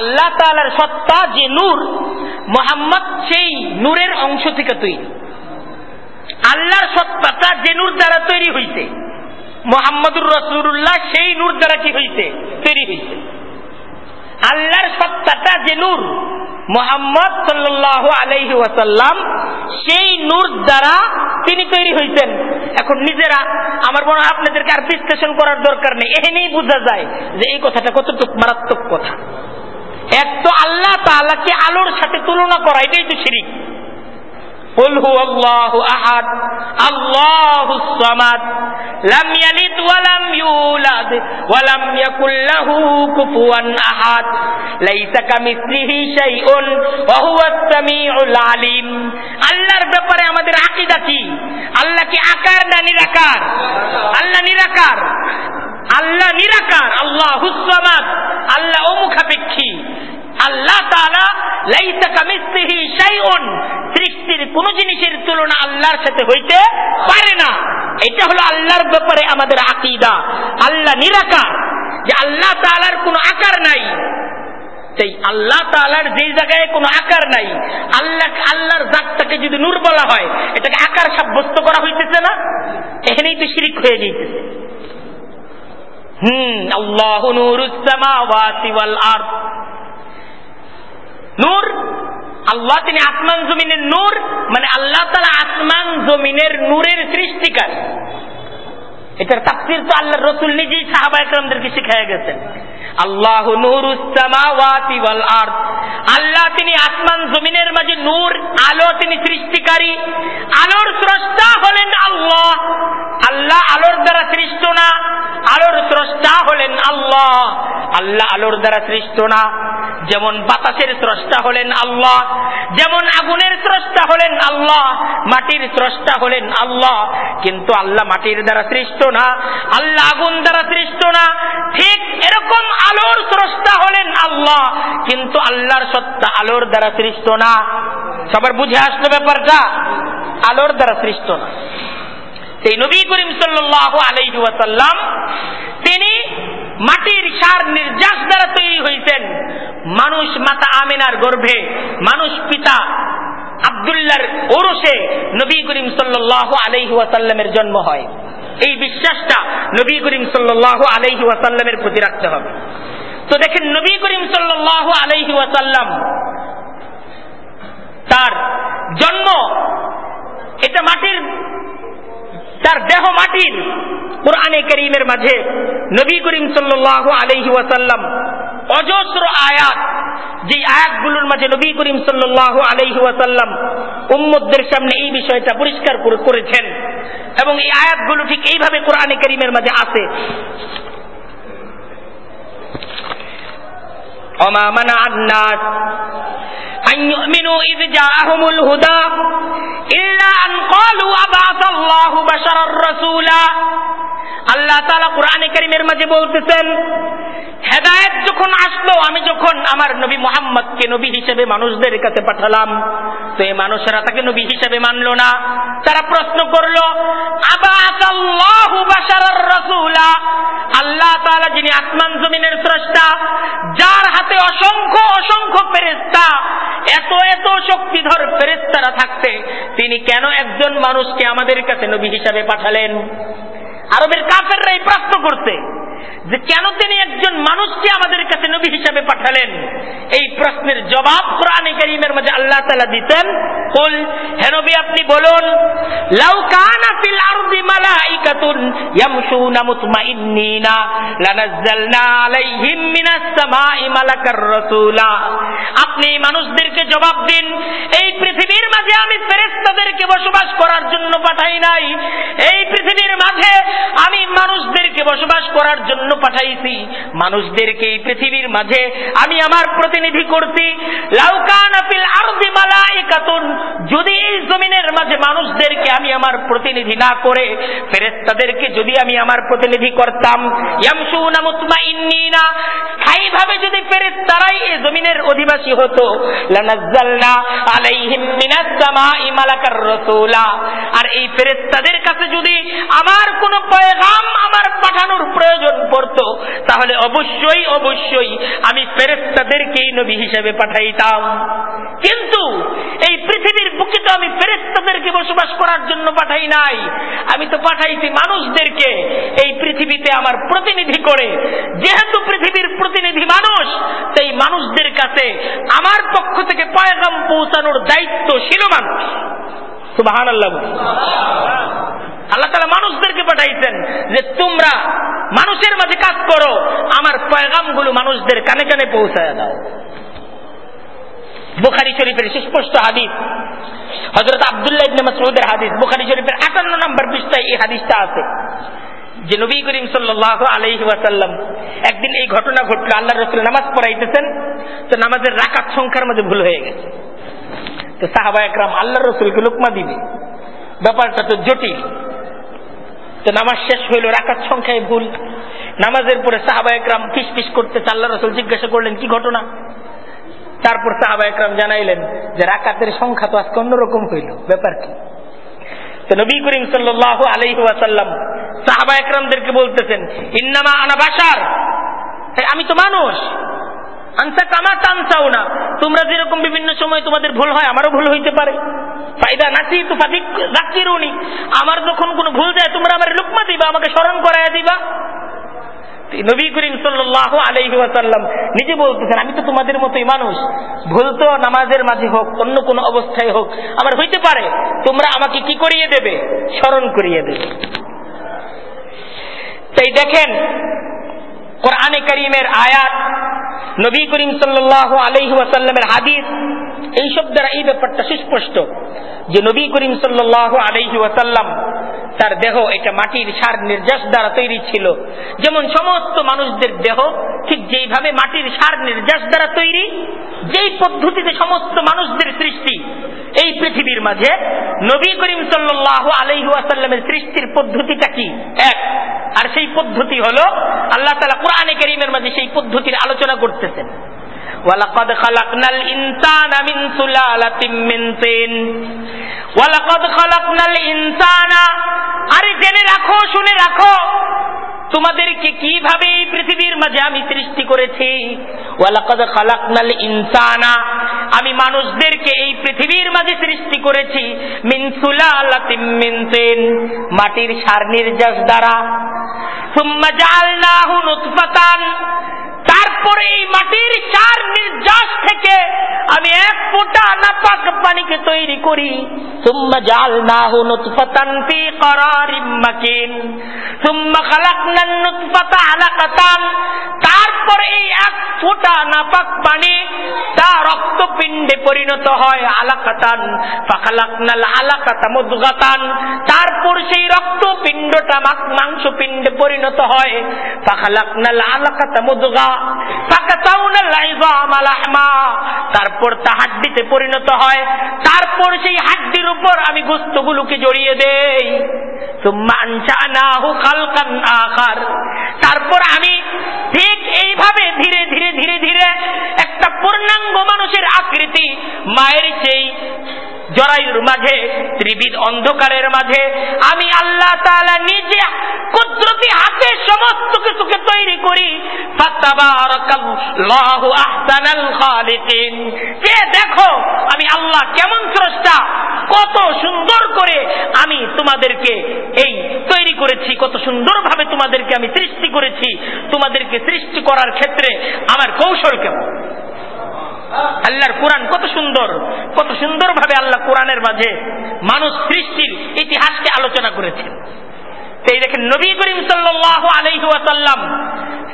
আল্লাহ তালার সত্তা যে নূর, মোহাম্মদ সেই নূরের অংশ থেকে তৈরি। আল্লাহর সত্তাটা যে নূর দ্বারা তৈরি হইছে। মোহাম্মদুর রসুল্লাহ সেই নূর দ্বারা কি হইছে? তৈরি হইছে। আল্লাহর সত্তাটা যে নূর, মোহাম্মদ সাল্লাহ আলাইহি ওয়াসাল্লাম সেই নূর দ্বারা তিনি তৈরি হয়েছেন এখন নিজেরা, আমার মনে হয় আপনাদেরকে আর বিশ্লেষণ করার দরকার নেই। এখানেই বোঝা যায় যে এই কথাটা কতটুক মারাত্মক কথা। এক তো আল্লাহ তালাকে আলোর সাথে তুলনা করা, এটাই তো শিরিক। قل هو الله أحد الله الصمد لم يلد ولم يولد ولم يكن له كفوا أحد ليس كمثله شيء وهو السميع العليم আল্লাহর ব্যাপারে আমাদের আকিদা কি আল্লাহ কি আকার না নিরাকার আল্লাহ নিরাকার আল্লাহ নিরাকার আল্লাহ হুসমাদ আল্লাহ অমুখাপেক্ষী আল্লাহ সৃষ্টির কোন জিনিসের তুলনা আল্লাহর সাথে হইতে পারে না। এটা হলো আল্লাহর ব্যাপারে আমাদের আকীদা। আল্লাহ নিরাকার। যে আল্লাহ তাআলার কোনো আকার নাই। সেই আল্লাহ তাআলার যে জায়গায় কোনো আকার নাই। আল্লাহ, আল্লাহর জাতটাকে যদি নূর বলা হয়, এটাকে আকার সাব্যস্ত করা হইতেছে না? এখানেই তো শিরিক হয়ে যাইতেছে। হুম, আল্লাহ নূরুস সামাওয়াতি নূর। আল্লাহ তিনি আসমান জমিনের নূর মানে আল্লাহ তালা আসমান জমিনের নূরের সৃষ্টিকার। এটার তাপ্তির তো আল্লাহ রসুল নিজেই সাহাবা একরামদেরকে শিখাই গেছেন। আল্লাহ আল্লাহ তিনি আসমান জমিনের মাঝে নূর, আলো তিনি সৃষ্টিকারী। আলোর স্রষ্টা হলেন আল্লাহ। আল্লাহ আলোর দ্বারা সৃষ্ট না, আলোর স্রষ্টা হলেন আল্লাহ। আল্লাহ আলোর দ্বারা সৃষ্ট না, যেমন বাতাসের স্রষ্টা হলেন আল্লাহ, যেমন আগুনের স্রষ্টা হলেন আল্লাহ, মাটির স্রষ্টা হলেন আল্লাহ। কিন্তু আল্লাহ মাটির দ্বারা সৃষ্ট না, আল্লাহ আগুন দ্বারা সৃষ্ট না, ঠিক এরকম আলোর স্রষ্টা হলেন আল্লাহ। কিন্তু আল্লাহর সত্তা আলোর দ্বারা সৃষ্ট না। সবার বুঝে আসলো ব্যাপারটা? আলোর দ্বারা সৃষ্ট না। সেই নবী করিম সাল্লাহ আলাইহি ওয়াসাল্লাম, তিনি মাটির সার নির্যাস দ্বারা তৈরি হয়েছেন মানুষ মাতা আমিনার গর্ভে, মানুষ পিতা আবদুল্লার ওরসে নবী করিম সাল্লাহ আলাইহি ওয়াসাল্লামের জন্ম হয়। এই বিশ্বাসটা নবী করিম সাল্লাহ আলাইহি ওয়াসাল্লামের প্রতি রাখতে হবে। তো দেখেন, নবী করিম সাল্লাহ আলাইহি ওয়াসাল্লাম তার জন্ম এটা মাটির, তার দেহ মাটির, কোরআনে করিমের মাঝে নবী করিম সাল্লাহ আলহি ওয়াসাল্লাম অজস্র আয়াত যে আয়াতগুলোর মাঝে নবী করিম সাল্লাহ আলহিহাসাল্লাম উম্মদের সামনে এই বিষয়টা পরিষ্কার করেছেন। এবং এই আয়াতগুলো ঠিক এইভাবে কোরআনে করিমের মাঝে আসে অমা মানা আইয়ুমিনু হুদা ইল্লা বলতেছেন, হেদায়েত যখন আসলো, আমি যখন আমার নবী মোহাম্মদকে নবী হিসেবে মানুষদের কাছে পাঠালাম, তো এই মানুষেরা তাকে নবী হিসেবে মানল না। তারা প্রশ্ন করল আল্লাহ তালা যিনি আসমান জমিনের স্রষ্টা, যার হাতে অসংখ্য অসংখ্য ফেরেস্তা এত এত শক্তিধর ফেরেস্তারা থাকতে তিনি কেন একজন মানুষকে আমাদের কাছে নবী হিসাবে পাঠালেন? আরবের কাফেররা এই প্রশ্ন করতে যে কেন তিনি একজন মানুষকে আমাদের কাছে নবী হিসাবে পাঠালেন? এই প্রশ্নের জবাব কোরআন করিমের মাঝে আল্লাহ তালা দিতেন, কুল হেনবি আপনি বলুন আপনি মানুষদেরকে জবাব দিন, এই পৃথিবীর মাঝে আমি ফেরেশতাদেরকে বসবাস করার জন্য পাঠাই নাই। এই পৃথিবীর মাঝে আমি মানুষদেরকে বসবাস করার জন্য পাঠাইছি। মানুষদেরকে এই পৃথিবীর মাঝে আমি আমার প্রতিনিধি করছি। লাউকান আপিল যদি এই জমিনের মাঝে মানুষদেরকে আমি আমার প্রতিনিধি না করে, ফেরেশতাদেরকে যদি আমি আমার প্রতিনিধি করতাম স্থায়ীভাবে যদি এই জমিনের অধিবাসী হতো আর এই ফেরেশতাদের কাছে যদি আমার কোন পয়গাম আমার পাঠানোর প্রয়োজন পড়তো, তাহলে অবশ্যই অবশ্যই আমি ফেরেস্তাদেরকেই নবী হিসেবে পাঠাইতাম। কিন্তু এই পৃথিবীর বুকে তো আমি ফেরেস্তাদেরকে বসবাস করার জন্য পাঠাই নাই। আমি তো পাঠাইছি মানুষদেরকে এই পৃথিবীতে আমার প্রতিনিধি করে। যেহেতু পৃথিবীর প্রতিনিধি মানুষ সেই মানুষদের কাছে আমার পক্ষ থেকে পয়গাম পৌঁছানোর দায়িত্বশীল মানুষ। সুবাহান আল্লাহ আল্লাহ তালা মানুষদেরকে পাঠাইছেন যে তোমরা মানুষের মাঝে কাজ করো, আমার পয়গামগুলো মানুষদের কানে কানে পৌঁছায় দাও। বুখারি শরীফের সুস্পষ্ট হাদিস হজরত আবদুল্লাহ ইবনে মাসউদের হাদিস, বুখারি শরীফের আটান্ন নম্বর পৃষ্ঠায় এই হাদিসটা আছে, যে নবী করিম সাল্লাহ আলহি একদিন এই ঘটনা ঘটলো আল্লাহ রসুল নামাজ পড়াইতেছেন, তো নামাজের রাকাত সংখ্যার মধ্যে ভুল হয়ে গেছে। তো সাহাবা একরাম আল্লাহ রসুলকে লোকমা দিবে। ব্যাপারটা তো জটিল। তো নামাজ শেষ হইল, রাকাত সংখ্যায় ভুল। নামাজের পরে সাহাবা একরাম ফিস ফিস করতে আল্লাহ রসুল জিজ্ঞাসা করলেন, কি ঘটনা? তারপর সাহাবা একরাম জানাইলেন যে, রাকাতের সংখ্যা তো আজকে অন্যরকম হইল, ব্যাপার কি? তো নবী করিম সাল্লাহ আলহি ওয়াসাল্লাম সাহাবা একরামদেরকে বলতেছেন, ইন্নামা আনা বাসার আমি তো মানুষ আনসা কামা না তোমরা যেরকম বিভিন্ন সময় তোমাদের ভুল হয়, আমারও ভুল হইতে পারে। ফায়দা নাচি তো আমার যখন কোনো ভুল যায়, তোমরা আমার লুকমা দিবা, আমাকে স্মরণ করাইয়া দিবা। নবী করিম সাল্লাহ আলহি নিজে বলতেছেন, আমি তো তোমাদের মতোই মানুষ। ভুল তো নামাজের মাঝে হোক, অন্য কোন অবস্থায় হোক, আমার হইতে পারে। তোমরা আমাকে কি করিয়ে দেবে? স্মরণ করিয়ে দেবে। তাই দেখেন, কোরআনে করিমের আয়াত নবী করিম সাল্লাহ আলহি হাদিস এইসব দ্বারা এই ব্যাপারটা সুস্পষ্ট যে নবী করিম সাল্লাহ আলহি তার দেহ, এটা মাটির সার নির্যাস দ্বারা তৈরি ছিল। যেমন সমস্ত মানুষদের দেহ ঠিক যেইভাবে মাটির সার নির্যাস দ্বারা তৈরি, যেই পদ্ধতিতে সমস্ত মানুষদের সৃষ্টি, এই পৃথিবীর মাঝে নবী করিম সাল্লাহ আলহিহাসাল্লামের সৃষ্টির পদ্ধতিটা কি এক আর সেই পদ্ধতি হলো আল্লাহ তালা কোরআনে করিমের মাঝে সেই পদ্ধতির আলোচনা করতেছেন ولقد خلقنا الإنسان من سلالة من طين ولقد خلقنا الإنسان আরে জেনে রাখো শুনে রাখো তোমাদেরকে কীভাবে এই পৃথিবীর মাঝে আমি সৃষ্টি করেছি? ইনসানা। আমি মানুষদেরকে এই পৃথিবীর মাঝে সৃষ্টি করেছি মাটির সার নির্যাস দ্বারা। তারপরে এই মাটির চার নির্যাস থেকে আমি এক ফোঁটা নাপাক পানিকে তৈরি করি ثم جعلناه نطفة في قرار مكين ثم خلقنا النطفة علقة তারপরে এই এক ফোঁটা নাপাক পানি তা রক্তপিণ্ডে পরিণত হয় আলাকাতান ফাখালাকনাল আলাকাতা মুদগাতান তারপর সেই রক্তপিণ্ডটা মাংস পিণ্ডে পরিণত হয় ফাখালাকনাল আলাকাতা মুদগা ফাকাতাউনাল ইযামা লাহমা তারপর তা হাড্ডিতে পরিণত হয়। তারপর সেই হাড্ডির উপর আমি গোস্তগুলোকে জড়িয়ে দেই। তারপর আমি ঠিক এইভাবে ধীরে ধীরে ধীরে ধীরে একটা পূর্ণাঙ্গ মানুষের আকৃতি, মায়ের সেই জরায়ুর মাঝে, ত্রিবিধ অন্ধকারের মাঝে, আমি আল্লাহ তাআলা নিজে কুদরতি হাতে সমস্ত কিছুকে তৈরি করি। যে দেখো, আমি আল্লাহ কেমন স্রষ্টা, কত সুন্দর করে আমি তোমাদেরকে এই তৈরি করেছি, কত সুন্দরভাবে তোমাদেরকে আমি সৃষ্টি করেছি। তোমাদেরকে সৃষ্টি করার ক্ষেত্রে আমার কৌশল কেমন? আল্লাহর কোরআন কত সুন্দর, কত সুন্দরভাবে আল্লাহ কোরআনের মাঝে মানুষ সৃষ্টির ইতিহাসকে আলোচনা করেছেন। এই দেখেন, নবী করিম সাল্লাহ আলহাসাল্লাম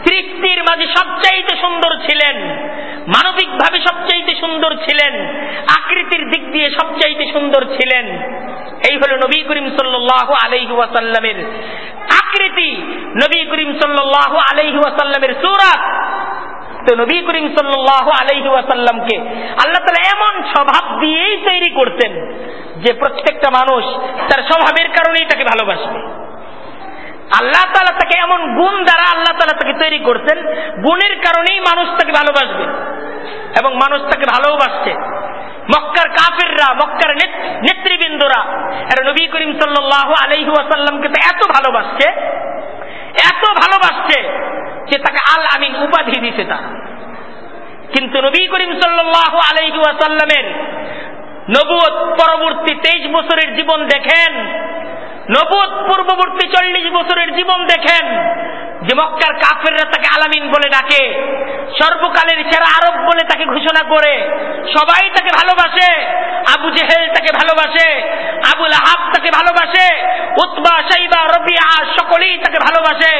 সৃষ্টির মাঝে সবচাইতে সুন্দর ছিলেন মানবিক ভাবে সবচাইতে সুন্দর ছিলেন, আকৃতির দিক দিয়ে সবচাইতে সুন্দর ছিলেন। এই হল নবী করিম সাল্লাহ আলহি ওয়াসাল্লামের আকৃতি। নবী করিম সাল্লাহ আলহি ওয়াসাল্লামের সুরাত তো নবী করিম সাল্লাহ আলহি ওয়াসাল্লামকে আল্লাহ তালা এমন স্বভাব দিয়েই তৈরি করতেন যে প্রত্যেকটা মানুষ তার স্বভাবের কারণেই তাকে ভালোবাসবে আল্লাহ তালা তাকে এমন গুণ দ্বারা আল্লাহ তালা তাকে তৈরি করছেন, গুণের কারণেই মানুষ তাকে ভালোবাসবে এবং মানুষ তাকে ভালোবাসছে। মক্কার কাফেররা, মক্কার নেতৃবৃন্দরা, এরা নবী করিম সাল্লাহ আলহি আসাল্লামকে তো এত ভালোবাসছে এত ভালোবাসছে যে তাকে আল আমিন উপাধি দিছে তারা। কিন্তু নবী করিম সাল্লাহ আলহি আসাল্লামের নবুয় পরবর্তী তেইশ বছরের জীবন দেখেন নবুত পূর্ববর্তী চল্লিশ বছরের জীবন দেখেন যে মক্কার কাফেররা তাকে আলামিন বলে ডাকে, সর্বকালের সেরা আরব বলে তাকে ঘোষণা করে, সবাই তাকে ভালোবাসে, আবু জেহেল তাকে ভালোবাসে, আবুল আহাব তাকে ভালোবাসে, উতবা সাইবা রবিয়া সকলেই তাকে ভালোবাসে,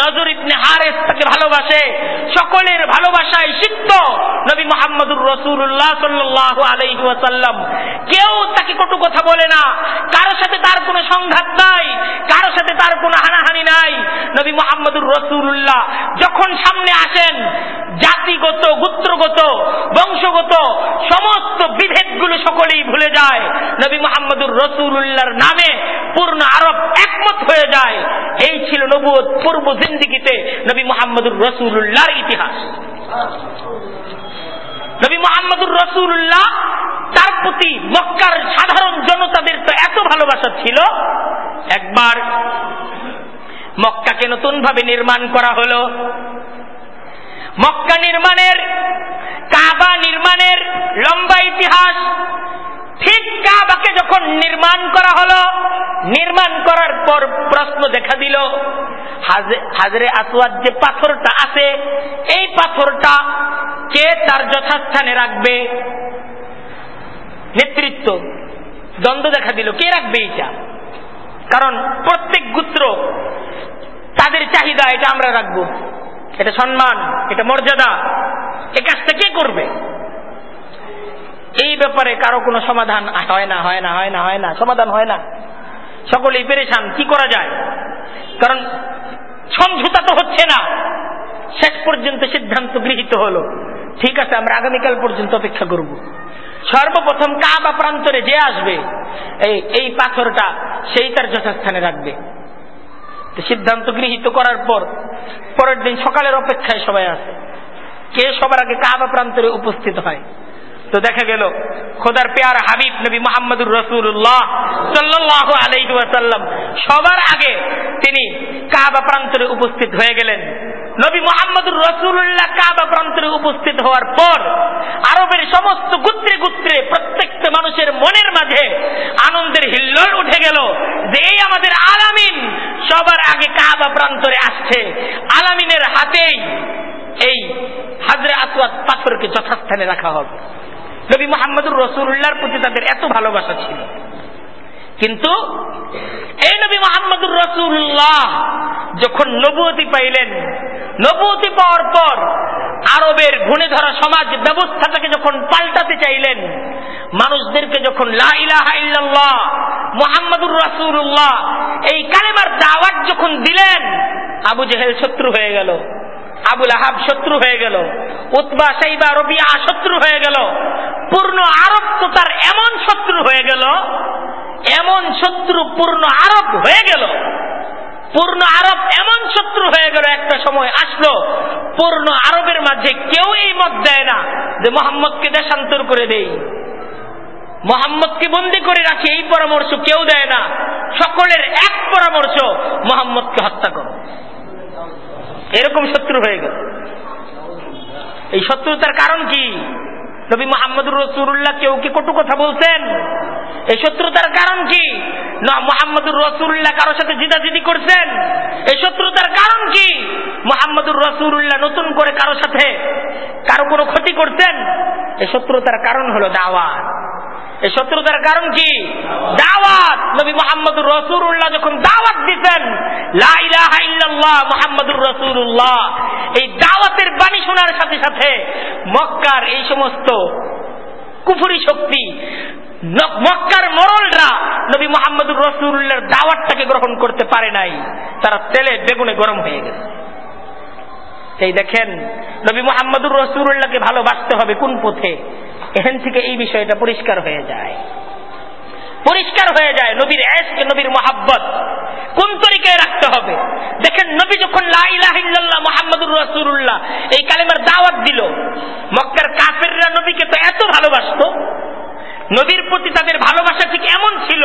নজর ইবনে হারেস তাকে ভালোবাসে, সকলের ভালোবাসায় সিদ্ধ নবী মোহাম্মদুর রসুল্লাহ সাল্লাহ আলহি ওয়াসাল্লাম। কেউ তাকে কটু কথা বলে না, কারও সাথে তার কোনো সংঘাত নাই, কারও সাথে তার কোনো হানাহানি নাই, নবী মোহাম্মদুর রসুল্লাহ যখন সামনে আসেন, জাতিগত, গোত্রগত, বংশগত, সমস্ত বিভেদগুলো সকলেই ভুলে যায়। নবী মোহাম্মদুর রসুল্লাহর নামে পূর্ণ আরব একমত হয়ে যায়। এই ছিল নবুয় পূর্ব জিন্দিগিতে নবী মোহাম্মদুর রসুল্লাহর ইতিহাস। নবী মোহাম্মদুর রসুল্লাহ তার প্রতি মক্কার সাধারণ জনতাদের তো এত ভালোবাসা ছিল। একবার মক্কাকে নতুন ভাবে নির্মাণ করা হলো। মক্কা নির্মাণের, কাবা নির্মাণের লম্বা ইতিহাস, ঠিক কাবাকে যখন নির্মাণ করা হলো, নির্মাণ করার পর প্রশ্ন দেখা দিল হাজরে আসওয়াদ যে পাথরটা আছে, এই পাথরটা কে তার যথাস্থানে রাখবে? নেতৃত্ব। দ্বন্দ্ব দেখা দিল, কে রাখবে এইটা? কারণ প্রত্যেক গুত্র তাদের চাহিদা, এটা আমরা রাখব। এটা সম্মান, এটা মর্যাদা। এ কাজটা কে করবে? এই ব্যাপারে কারও কোনো সমাধান হয় না হয় না হয় না হয় না, সমাধান হয় না। সকলেই পেরেছান কি করা যায়? কারণ সমঝোতা তো হচ্ছে না। শেষ পর্যন্ত সিদ্ধান্ত গৃহীত হলো। ঠিক আছে, আমরা আগামীকাল পর্যন্ত অপেক্ষা করব। সর্বপ্রথম কাবা প্রান্তরে যে আসবে, এই এই পাথরটা সেই তার যথাস্থানে রাখবে। সিদ্ধান্ত গৃহীত করার পর, পরের দিন সকালের অপেক্ষায় সবাই আছে কে সবার আগে কাবা প্রান্তরে উপস্থিত হয়? তো দেখা গেল, খোদার পেয়ার হাবিব নবী মোহাম্মদুর রসুল্লাহ সাল্লাহ আলাইসাল্লাম সবার আগে তিনি কাবা প্রান্তরে উপস্থিত হয়ে গেলেন। নবী মোহাম্মদুর রসুল্লাহ কাবা প্রান্তরে উপস্থিত হওয়ার পর আরবের সমস্ত গুত্রে গুত্রে প্রত্যেকটা মানুষের মনের মাঝে আনন্দের হিল্লোল উঠে গেল যে এই আমাদের আলামিন সবার আগে কাবা প্রান্তরে আসছে। আলামিনের হাতেই এই হাজরে আসওয়াদ পাথরকে যথাস্থানে রাখা হবে। নবী মোহাম্মদুর রসুল্লাহর প্রতি তাদের এত ভালোবাসা ছিল। কিন্তু এই নবী মোহাম্মদুর রসুল্লাহ যখন নবুয়তি পাইলেন, নবুয়তি পাওয়ার পর আরবের ঘুণে ধরা সমাজ ব্যবস্থাটাকে যখন পাল্টাতে চাইলেন, মানুষদেরকে যখন মোহাম্মদুর রসুল্লাহ এই কালেমার দাওয়াত যখন দিলেন, আবু জেহেল শত্রু হয়ে গেল, আবুল আহাব শত্রু হয়ে গেল, উতবা সাইবা রবিয়া শত্রু হয়ে গেল, পূর্ণ আরব তো তার এমন শত্রু হয়ে গেল এমন শত্রু পূর্ণ আরব হয়ে গেল। পূর্ণ আরব এমন শত্রু হয়ে গেল একটা সময় আসলো। পূর্ণ আরবের মাঝে কেউ এই মত দেয় না যে মোহাম্মদকে দেশান্তর করে দেই। মোহাম্মদকে বন্দি করে রাখি, এই পরামর্শ কেউ দেয় না। সকলের এক পরামর্শ, মোহাম্মদকে হত্যা করো। এরকম শত্রু হয়ে গেল। এই শত্রুতার কারণ কি? নবী মোহাম্মদুর রসুল্লাহ কেউ কি কটু কথা বলছেন? এই শত্রুতার কারণ কি? না, মোহাম্মদুর রসুল্লাহ কারোর সাথে জিদাজিদি করছেন? এই শত্রুতার কারণ কি? মোহাম্মদুর রসুল্লাহ নতুন করে কারও সাথে কারও কোনো ক্ষতি করছেন? এই শত্রুতার কারণ হলো দাওয়াত। এই শত্রুতার কারণ কি? দাওয়াত। নবী মোহাম্মদুর রসুল্লাহ যখন দাওয়াত দিতেন মোহাম্মদুর রসুল্লাহ এই দাওয়াতের বাণী শোনার সাথে সাথে মক্কার এই সমস্ত কুফুরি শক্তি মক্কার মরলরা নবী মোহাম্মদুর রসুল্লাহর দাওয়াতটাকে গ্রহণ করতে পারে নাই। তারা তেলে বেগুনে গরম হয়ে গেছে। এই দেখেন, নবী মোহাম্মদুর রসুল্লাহকে ভালোবাসতে হবে কোন পথে? এখান থেকে এই বিষয়টা পরিষ্কার হয়ে যায়। পরিষ্কার হয়ে যায় নবীর এসক, নবীর মোহাব্বত। কোন তরিকায় রাখতে হবে? দেখেন নবী যখন মোহাম্মদুর রসুল্লাহ এই কালেমার দাওয়াত দিল, মক্কার কাফেররা নবীকে তো এত ভালোবাসত। নবীর প্রতি তাদের ভালোবাসা ঠিক এমন ছিল,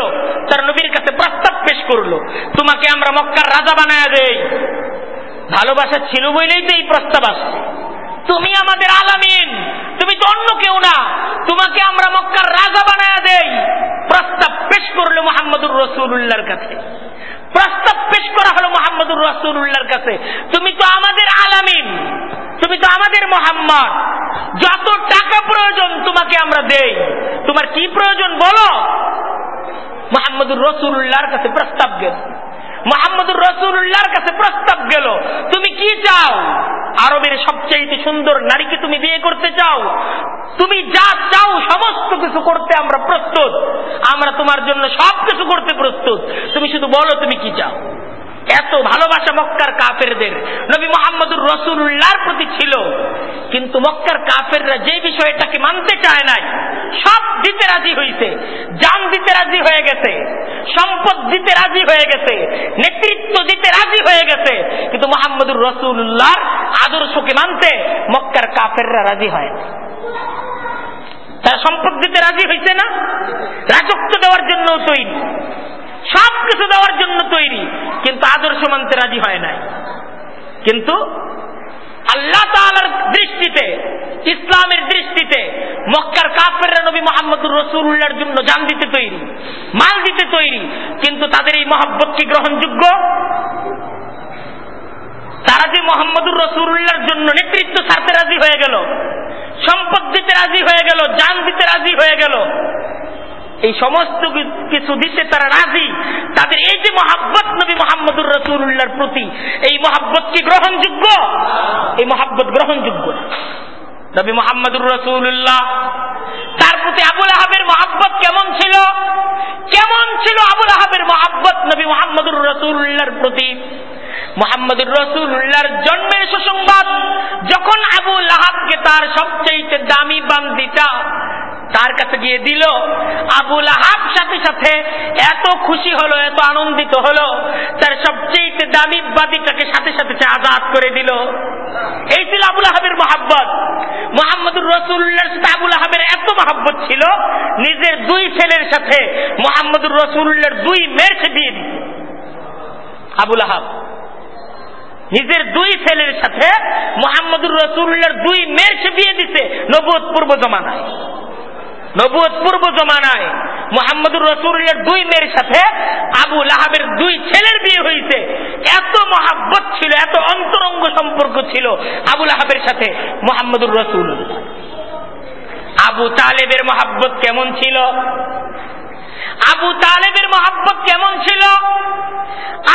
তার নবীর কাছে প্রস্তাব পেশ করল, তোমাকে আমরা মক্কার রাজা বানায় দেই। ভালোবাসা ছিল বলেই তো এই প্রস্তাব আসছে। তুমি আমাদের আলামিন। তুমি তো অন্য কেউ না। তোমাকে আমরা মক্কার রাজা বানায় দেই। প্রস্তাব পেশ করল মোহাম্মদুর রসুল্লাহর কাছে। প্রস্তাব পেশ করা হলো মোহাম্মদুর রসুল্লাহর কাছে। তুমি তো আমাদের আলামিন। তুমি তো আমাদের মোহাম্মদ। যত টাকা প্রয়োজন তোমাকে আমরা দেই। তোমার কি প্রয়োজন বলো? মোহাম্মদুর রসুল্লাহর কাছে প্রস্তাব গেল মোহাম্মদুর রসুল্লাহর কাছে প্রস্তাব গেল, তুমি কি চাও? আরবের সবচেয়ে সুন্দর নারীকে তুমি বিয়ে করতে চাও? তুমি যা চাও, সমস্ত কিছু করতে আমরা প্রস্তুত। আমরা তোমার জন্য সব কিছু করতে প্রস্তুত। তুমি শুধু বলো তুমি কি চাও? এত ভালোবাসা মক্কার কাফেরদের। নবী মোহাম্মদুর রসুল্লাহর প্রতি ছিল। কিন্তু মক্কার কাফেররা যে বিষয়টাকে মানতে চায় নাই, সব দিতে রাজি হয়েছে জান দিতে রাজি হয়ে গেছে। সম্পদ দিতে রাজি হয়ে গেছে, নেতৃত্ব দিতে রাজি হয়ে গেছে, কিন্তু মোহাম্মদুর রসুল্লাহর আদর্শকে মানতে মক্কার কাফেররা রাজি হয় তারা সম্পদ দিতে রাজি হয়েছে না, রাজত্ব দেওয়ার জন্য তৈরি সব কিছু দেওয়ার জন্য তৈরি, কিন্তু আদর্শ মানতে রাজি হয় নাই। কিন্তু আল্লাহ তালার দৃষ্টিতে, ইসলামের দৃষ্টিতে, মক্কার কাফেররা নবী মোহাম্মদুর রসুল্লাহর জন্য জান দিতে তৈরি, মাল দিতে তৈরি, কিন্তু তাদের এই মহাব্বত কি গ্রহণযোগ্য? তারা যে মোহাম্মদুর রসুল্লাহর জন্য নেতৃত্ব ছাড়তে রাজি হয়ে গেল, সম্পদ দিতে রাজি হয়ে গেল, জান দিতে রাজি হয়ে গেল এই সমস্ত কিছু দিতে তারা রাজি? তাদের এই যে মহাব্বত নবী মোহাম্মদুর রসুল্লাহর প্রতি, এই মহাব্বত কি গ্রহণযোগ্য? এই মহাব্বত গ্রহণযোগ্য নবী মোহাম্মদুর রসুল্লাহ তার প্রতি আবুল আহাবের মহাব্বত কেমন ছিল? কেমন ছিল আবুল আহাবের মহাব্বত নবী মোহাম্মদুর রসুল্লাহর প্রতি? মোহাম্মদুর রসুল্লাহর জন্মের সুসংবাদ, যখন আবু লাহাবকে তার সবচেয়ে দামি বান্দিটা তার কাছে গিয়ে দিল আবুল আহাব সাথে সাথে এত খুশি হলো, এত আনন্দিত হলো, তার সবচেয়ে দামি বাদিটাকে সাথে সাথে আজাদ করে দিল। এই ছিল আবুল আহাবের মহাব্বত। মোহাম্মদুর রসুল্লাহর সাথে আবুল আহাবের এত মহাব্বত ছিল, নিজের দুই ছেলের সাথে মোহাম্মদুর রসুল্লাহর দুই মেয়ের বিয়ে আবুল আহাব নিজের দুই ছেলের সাথে মোহাম্মদুর রসুল্লাহর দুই মেয়ের বিয়ে দিছে নবুত পূর্ব জমানায়। নবুয় পূর্ব জমানায় মোহাম্মদুর রসুলের দুই মেয়ের সাথে আবু লাহাবের দুই ছেলের বিয়ে হয়েছে এত মহাব্বত ছিল, এত অন্তরঙ্গ সম্পর্ক ছিল আবু লাহাবের সাথে মোহাম্মদুর রসুল। আবু তালেবের মহাব্বত কেমন ছিল? আবু তালেবের মহাব্বত কেমন ছিল?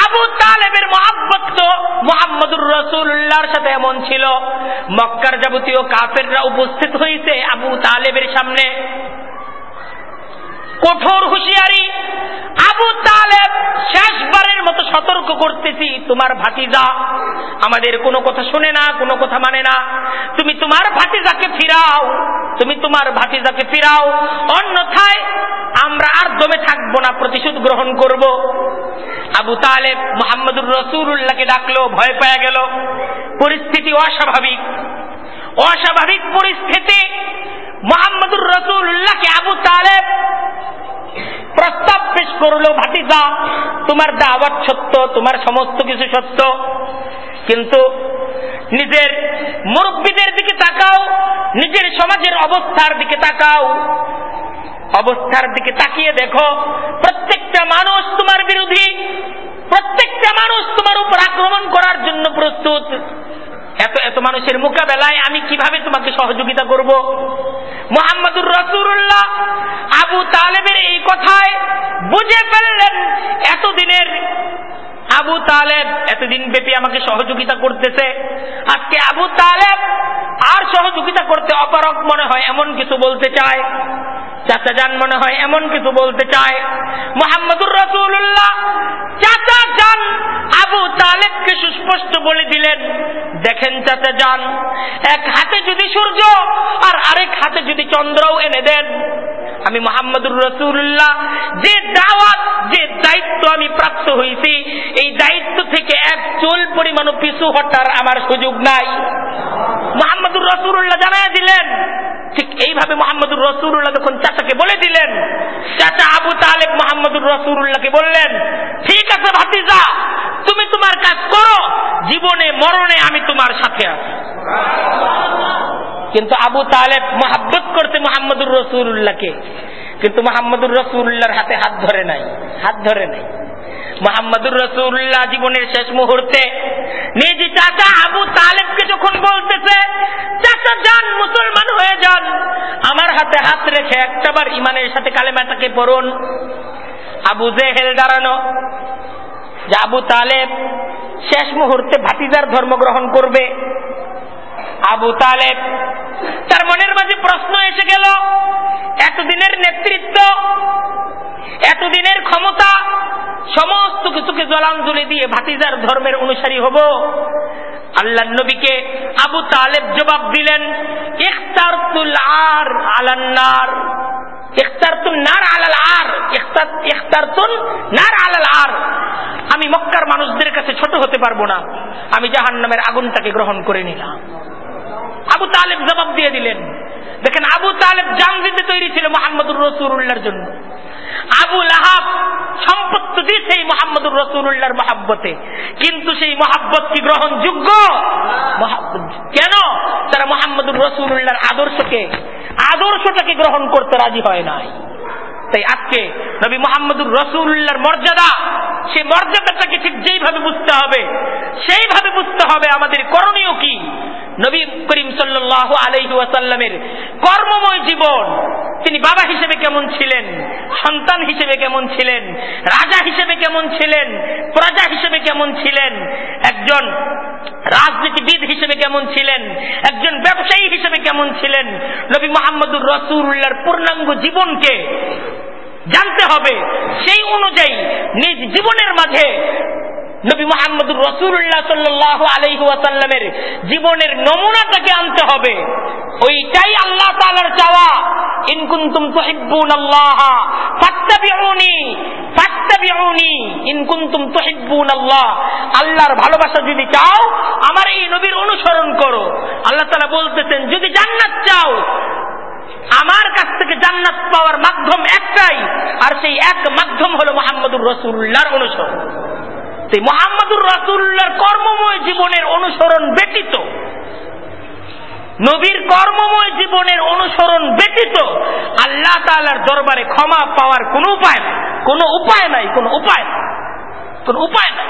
আবু তালেবের মহাব্বত তো মোহাম্মদুর রসুল্লাহর সাথে এমন ছিল। মক্কার যাবতীয় কাফেররা উপস্থিত হয়েছে আবু তালেবের সামনে। কঠোর হুঁশিয়ারি। আবু তালেব শেষবারের মতো সতর্ক করতেছি, তোমার ভাতিজা আমাদের কোনো কথা শুনে না, কোনো কথা মানে না। তুমি তোমার ভাতিজাকে ফিরাও, তুমি তোমার ভাতিজাকে ফিরাও। অন্যথায় আমরা আর দমে থাকব না, প্রতিশোধ গ্রহণ করব। আবু তালেব মোহাম্মদুর রসুল্লাহকে ডাকলো, ভয় পেয়ে গেল। পরিস্থিতি অস্বাভাবিক। অস্বাভাবিক পরিস্থিতি। মোহাম্মদুর রসুল্লাহকে আবু তালেব প্রস্তাব পেশ করল, ভাতিজা, তোমার দাওয়াত সত্য, তোমার সমস্ত কিছু সত্য। কিন্তু নিজের মুরব্বীদের দিকে তাকাও, নিজের সমাজের অবস্থার দিকে তাকাও। অবস্থার দিকে তাকিয়ে দেখো, প্রত্যেকটা মানুষ তোমার বিরোধী, প্রত্যেকটা মানুষ তোমার উপর আক্রমণ করার জন্য প্রস্তুত। এত এত মানুষের মোকাবেলায় আমি কীভাবে তোমাকে সহযোগিতা করব? মোহাম্মদুর রসুল্লাহ আবু তালেবের এই কথায় বুঝে ফেললেন, এতদিনের আবু তালেব এতদিন ব্যাপী আমাকে সহযোগিতা করতেছে। আজকে আবু তালেব আর সহযোগিতা করতে অপারক মনে হয়, এমন কিছু বলতে চায়। চাচা যান মনে হয় এমন কিছু বলতে চায়। মোহাম্মদুর রসুল্লাহ চাচা যান আবু তালেবকে সুস্পষ্ট বলে দিলেন, দেখেন চাচা যান এক হাতে যদি সূর্য আর আরেক হাতে যদি চন্দ্রও এনে দেন, আমি মোহাম্মদুর রসুল্লাহ যে দাওয়াত, যে দায়িত্ব আমি প্রাপ্ত হয়েছি এই দায়িত্ব থেকে এক চুল পরিমাণ পিছু হটার আমার সুযোগ নাই। মোহাম্মদুর রসুল্লাহ জানাই দিলেন, ঠিক এইভাবে মোহাম্মদুর রসুল্লাহ যখন চাচাকে বলে দিলেন, চাচা আবু তালেব মোহাম্মদুর রসুল্লাহকে বললেন, ঠিক আছে ভাতিজা, তুমি তোমার কাজ করো, জীবনে, মরণে আমি তোমার সাথে আছি। কিন্তু আবু তালেব মোহাব্বত করতে মোহাম্মদুর রসুল্লাহকে কিন্তু মোহাম্মদুর রসুল্লাহর হাতে হাত ধরে নাই, হাত ধরে নাই। মোহাম্মদুর রসুল্লাহ জীবনের শেষ মুহূর্তে নিজ চাচা, আবু তালেবকে যখন বলতেছে, চাচা যান, মুসলমান হয়ে যান। আমার হাতে হাত রেখে একটাবার ইমানের সাথে কালেমাটাকে পড়ুন। আবু জেহেল দাঁড়ানো। যে আবু তালেব শেষ মুহূর্তে ভাতিজার ধর্ম গ্রহণ করবে। আবু তালেব, তার মনের মাঝে প্রশ্ন এসে গেল, এতদিনের নেতৃত্ব, এতদিনের ক্ষমতা, সমস্ত কিছুকে জলাঞ্জলি দিয়ে ভাতিজার ধর্মের অনুসারী হব। আল্লাহ নবীকে আবু তালেব জবাব দিলেন, ইখতারতুল আর আলান্নার আলাল আর। আলাল আর। আমি মক্কার মানুষদের কাছে ছোট হতে পারব না। আমি জাহান্নামের আগুনটাকে গ্রহণ করে নিলাম। আবু তালেব জবাব দিয়ে দিলেন দেখেন আবু তালেব জান দিতে তৈরি ছিল মোহাম্মদুর রসুল্লাহর জন্য। আবু লাহাব সম্পত্তি দিয়েছে এই মোহাম্মদুর রসুল্লাহর মহাব্বতে। কিন্তু সেই মহাব্বত কি গ্রহণযোগ্য? কেন? তারা মোহাম্মদুর রসুল্লাহর আদর্শকে, আদর্শটাকে গ্রহণ করতে রাজি হয় নাই। তাই আজকে নবী মোহাম্মদুর রসুল্লাহর মর্যাদা সেই মর্যাদাটাকে ঠিক যেইভাবে বুঝতে হবে, সেইভাবে বুঝতে হবে আমাদের করণীয় কি? নবী করিম সাল্লাহ আলহি ওয়াসাল্লামের কর্মময় জীবন। তিনি বাবা হিসেবে কেমন ছিলেন? সন্তান হিসেবে কেমন ছিলেন? রাজা হিসেবে কেমন ছিলেন? প্রজা হিসেবে কেমন ছিলেন? একজন রাজনীতিবিদ হিসেবে কেমন ছিলেন? একজন ব্যবসায়ী হিসেবে কেমন ছিলেন? নবী মোহাম্মদুর রসুল্লাহর পূর্ণাঙ্গ জীবনকে জানতে হবে। সেই অনুযায়ী নিজ জীবনের মাঝে নবী মোহাম্মদুর রসুল্লাহ সাল্লাহ আলহি ওয়াসাল্লামের জীবনের নমুনাটাকে আনতে হবে। ওইটাই আল্লাহ তালার চাওয়া। ইনকুন্তুম তুহিব্বুন আল্লাহ আল্লাহ আল্লাহর ভালোবাসা যদি চাও, আমার এই নবীর অনুসরণ করো। আল্লাহ তাআলা বলতেছেন, যদি জান্নাত চাও, আমার কাছ থেকে জান্নাত পাওয়ার মাধ্যম একটাই, আর সেই এক মাধ্যম হলো মোহাম্মদুর রসুল্লাহর অনুসরণ। মোহাম্মদুর রাসুল্লাহর কর্মময় জীবনের অনুসরণ ব্যতীত। নবীর কর্মময় জীবনের অনুসরণ ব্যতীত আল্লাহ তালার দরবারে ক্ষমা পাওয়ার কোন উপায় নাই। কোন উপায় নাই, কোন উপায় নাই, কোন উপায় নাই।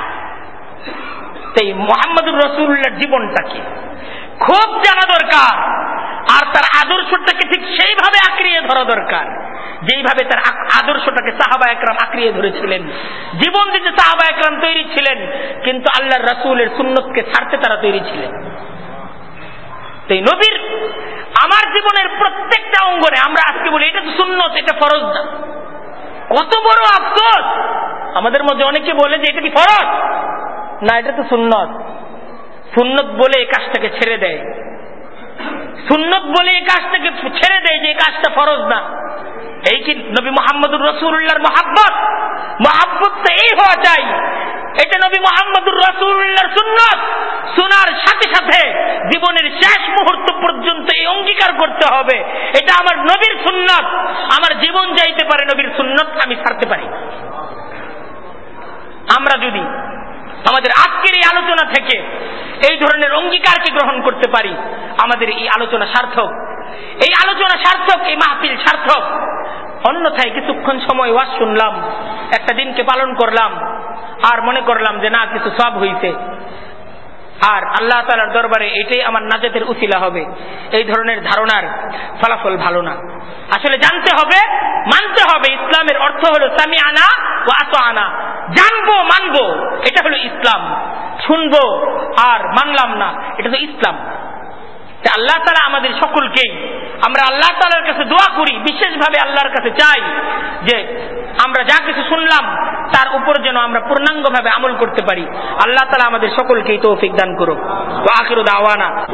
সেই মোহাম্মদুর রসুল্লাহর জীবনটাকে খুব জানা দরকার। আর তার আদর্শটাকে ঠিক সেইভাবে আঁকড়িয়ে ধরা দরকার। যেইভাবে তার আদর্শটাকে সাহাবা একরাম আঁকড়িয়ে ধরেছিলেন। জীবন দিতে সাহাবা একরাম তৈরি ছিলেন, কিন্তু আল্লাহর রাসুলের সুন্নতকে ছাড়তে তারা তৈরি ছিলেন। সেই নবীর আমার জীবনের প্রত্যেকটা অঙ্গনে আমরা আজকে বলি, এটা তো সুন্নত, এটা ফরজ না। কত বড় আফসোস! আমাদের মধ্যে অনেকে বলে যে এটা কি ফরজ? না, এটা তো সুন্নত। সুন্নত বলে এই কাজটাকে ছেড়ে দেয়। সুন্নত বলে এই কাজটাকে ছেড়ে দেয় যে এই কাজটা ফরজ না। এই কি নবী মোহাম্মদুর রসুল্লাহর মহাব্বত? মহাব্বত তো এই হওয়া চাই। এটা নবী মোহাম্মদুর রসুল্লাহর সুন্নত। শোনার সাথে সাথে জীবনের শেষ মুহূর্ত পর্যন্ত এই অঙ্গীকার করতে হবে। এটা আমার নবীর সুন্নত। আমার জীবন যাইতে পারে নবীর সুন্নত, আমি ছাড়তে পারি আমরা যদি আমাদের আজকের এই আলোচনা থেকে এই ধরনের অঙ্গীকারকে গ্রহণ করতে পারি? আমাদের এই আলোচনা সার্থক। এই আলোচনা সার্থক, এই মাহফিল সার্থক। অন্যথায় কিছুক্ষণ সময় ওয়াজ শুনলাম, একটা দিনকে পালন করলাম, আর মনে করলাম যে না, কিছু সব হইছে। আর আল্লাহ তালার দরবারে এটাই আমার নাজাতের উচিলা হবে। এই ধরনের ধারণার ফলাফল ভালো না। আসলে জানতে হবে, মানতে হবে ইসলামের অর্থ হলো সামি আনা ও আত আনা জানব, মানবো, এটা হলো ইসলাম। শুনব আর মানলাম না, এটা তো ইসলাম। আল্লাহ তালা আমাদের সকলকেই, আমরা আল্লাহ তালার কাছে দোয়া করি, বিশেষভাবে আল্লাহর কাছে চাই যে আমরা যা কিছু শুনলাম, তার উপর যেন আমরা পূর্ণাঙ্গ ভাবে আমল করতে পারি। আল্লাহ তালা আমাদের সকলকেই তৌফিক দান করুক। আখির দাওয়ানা।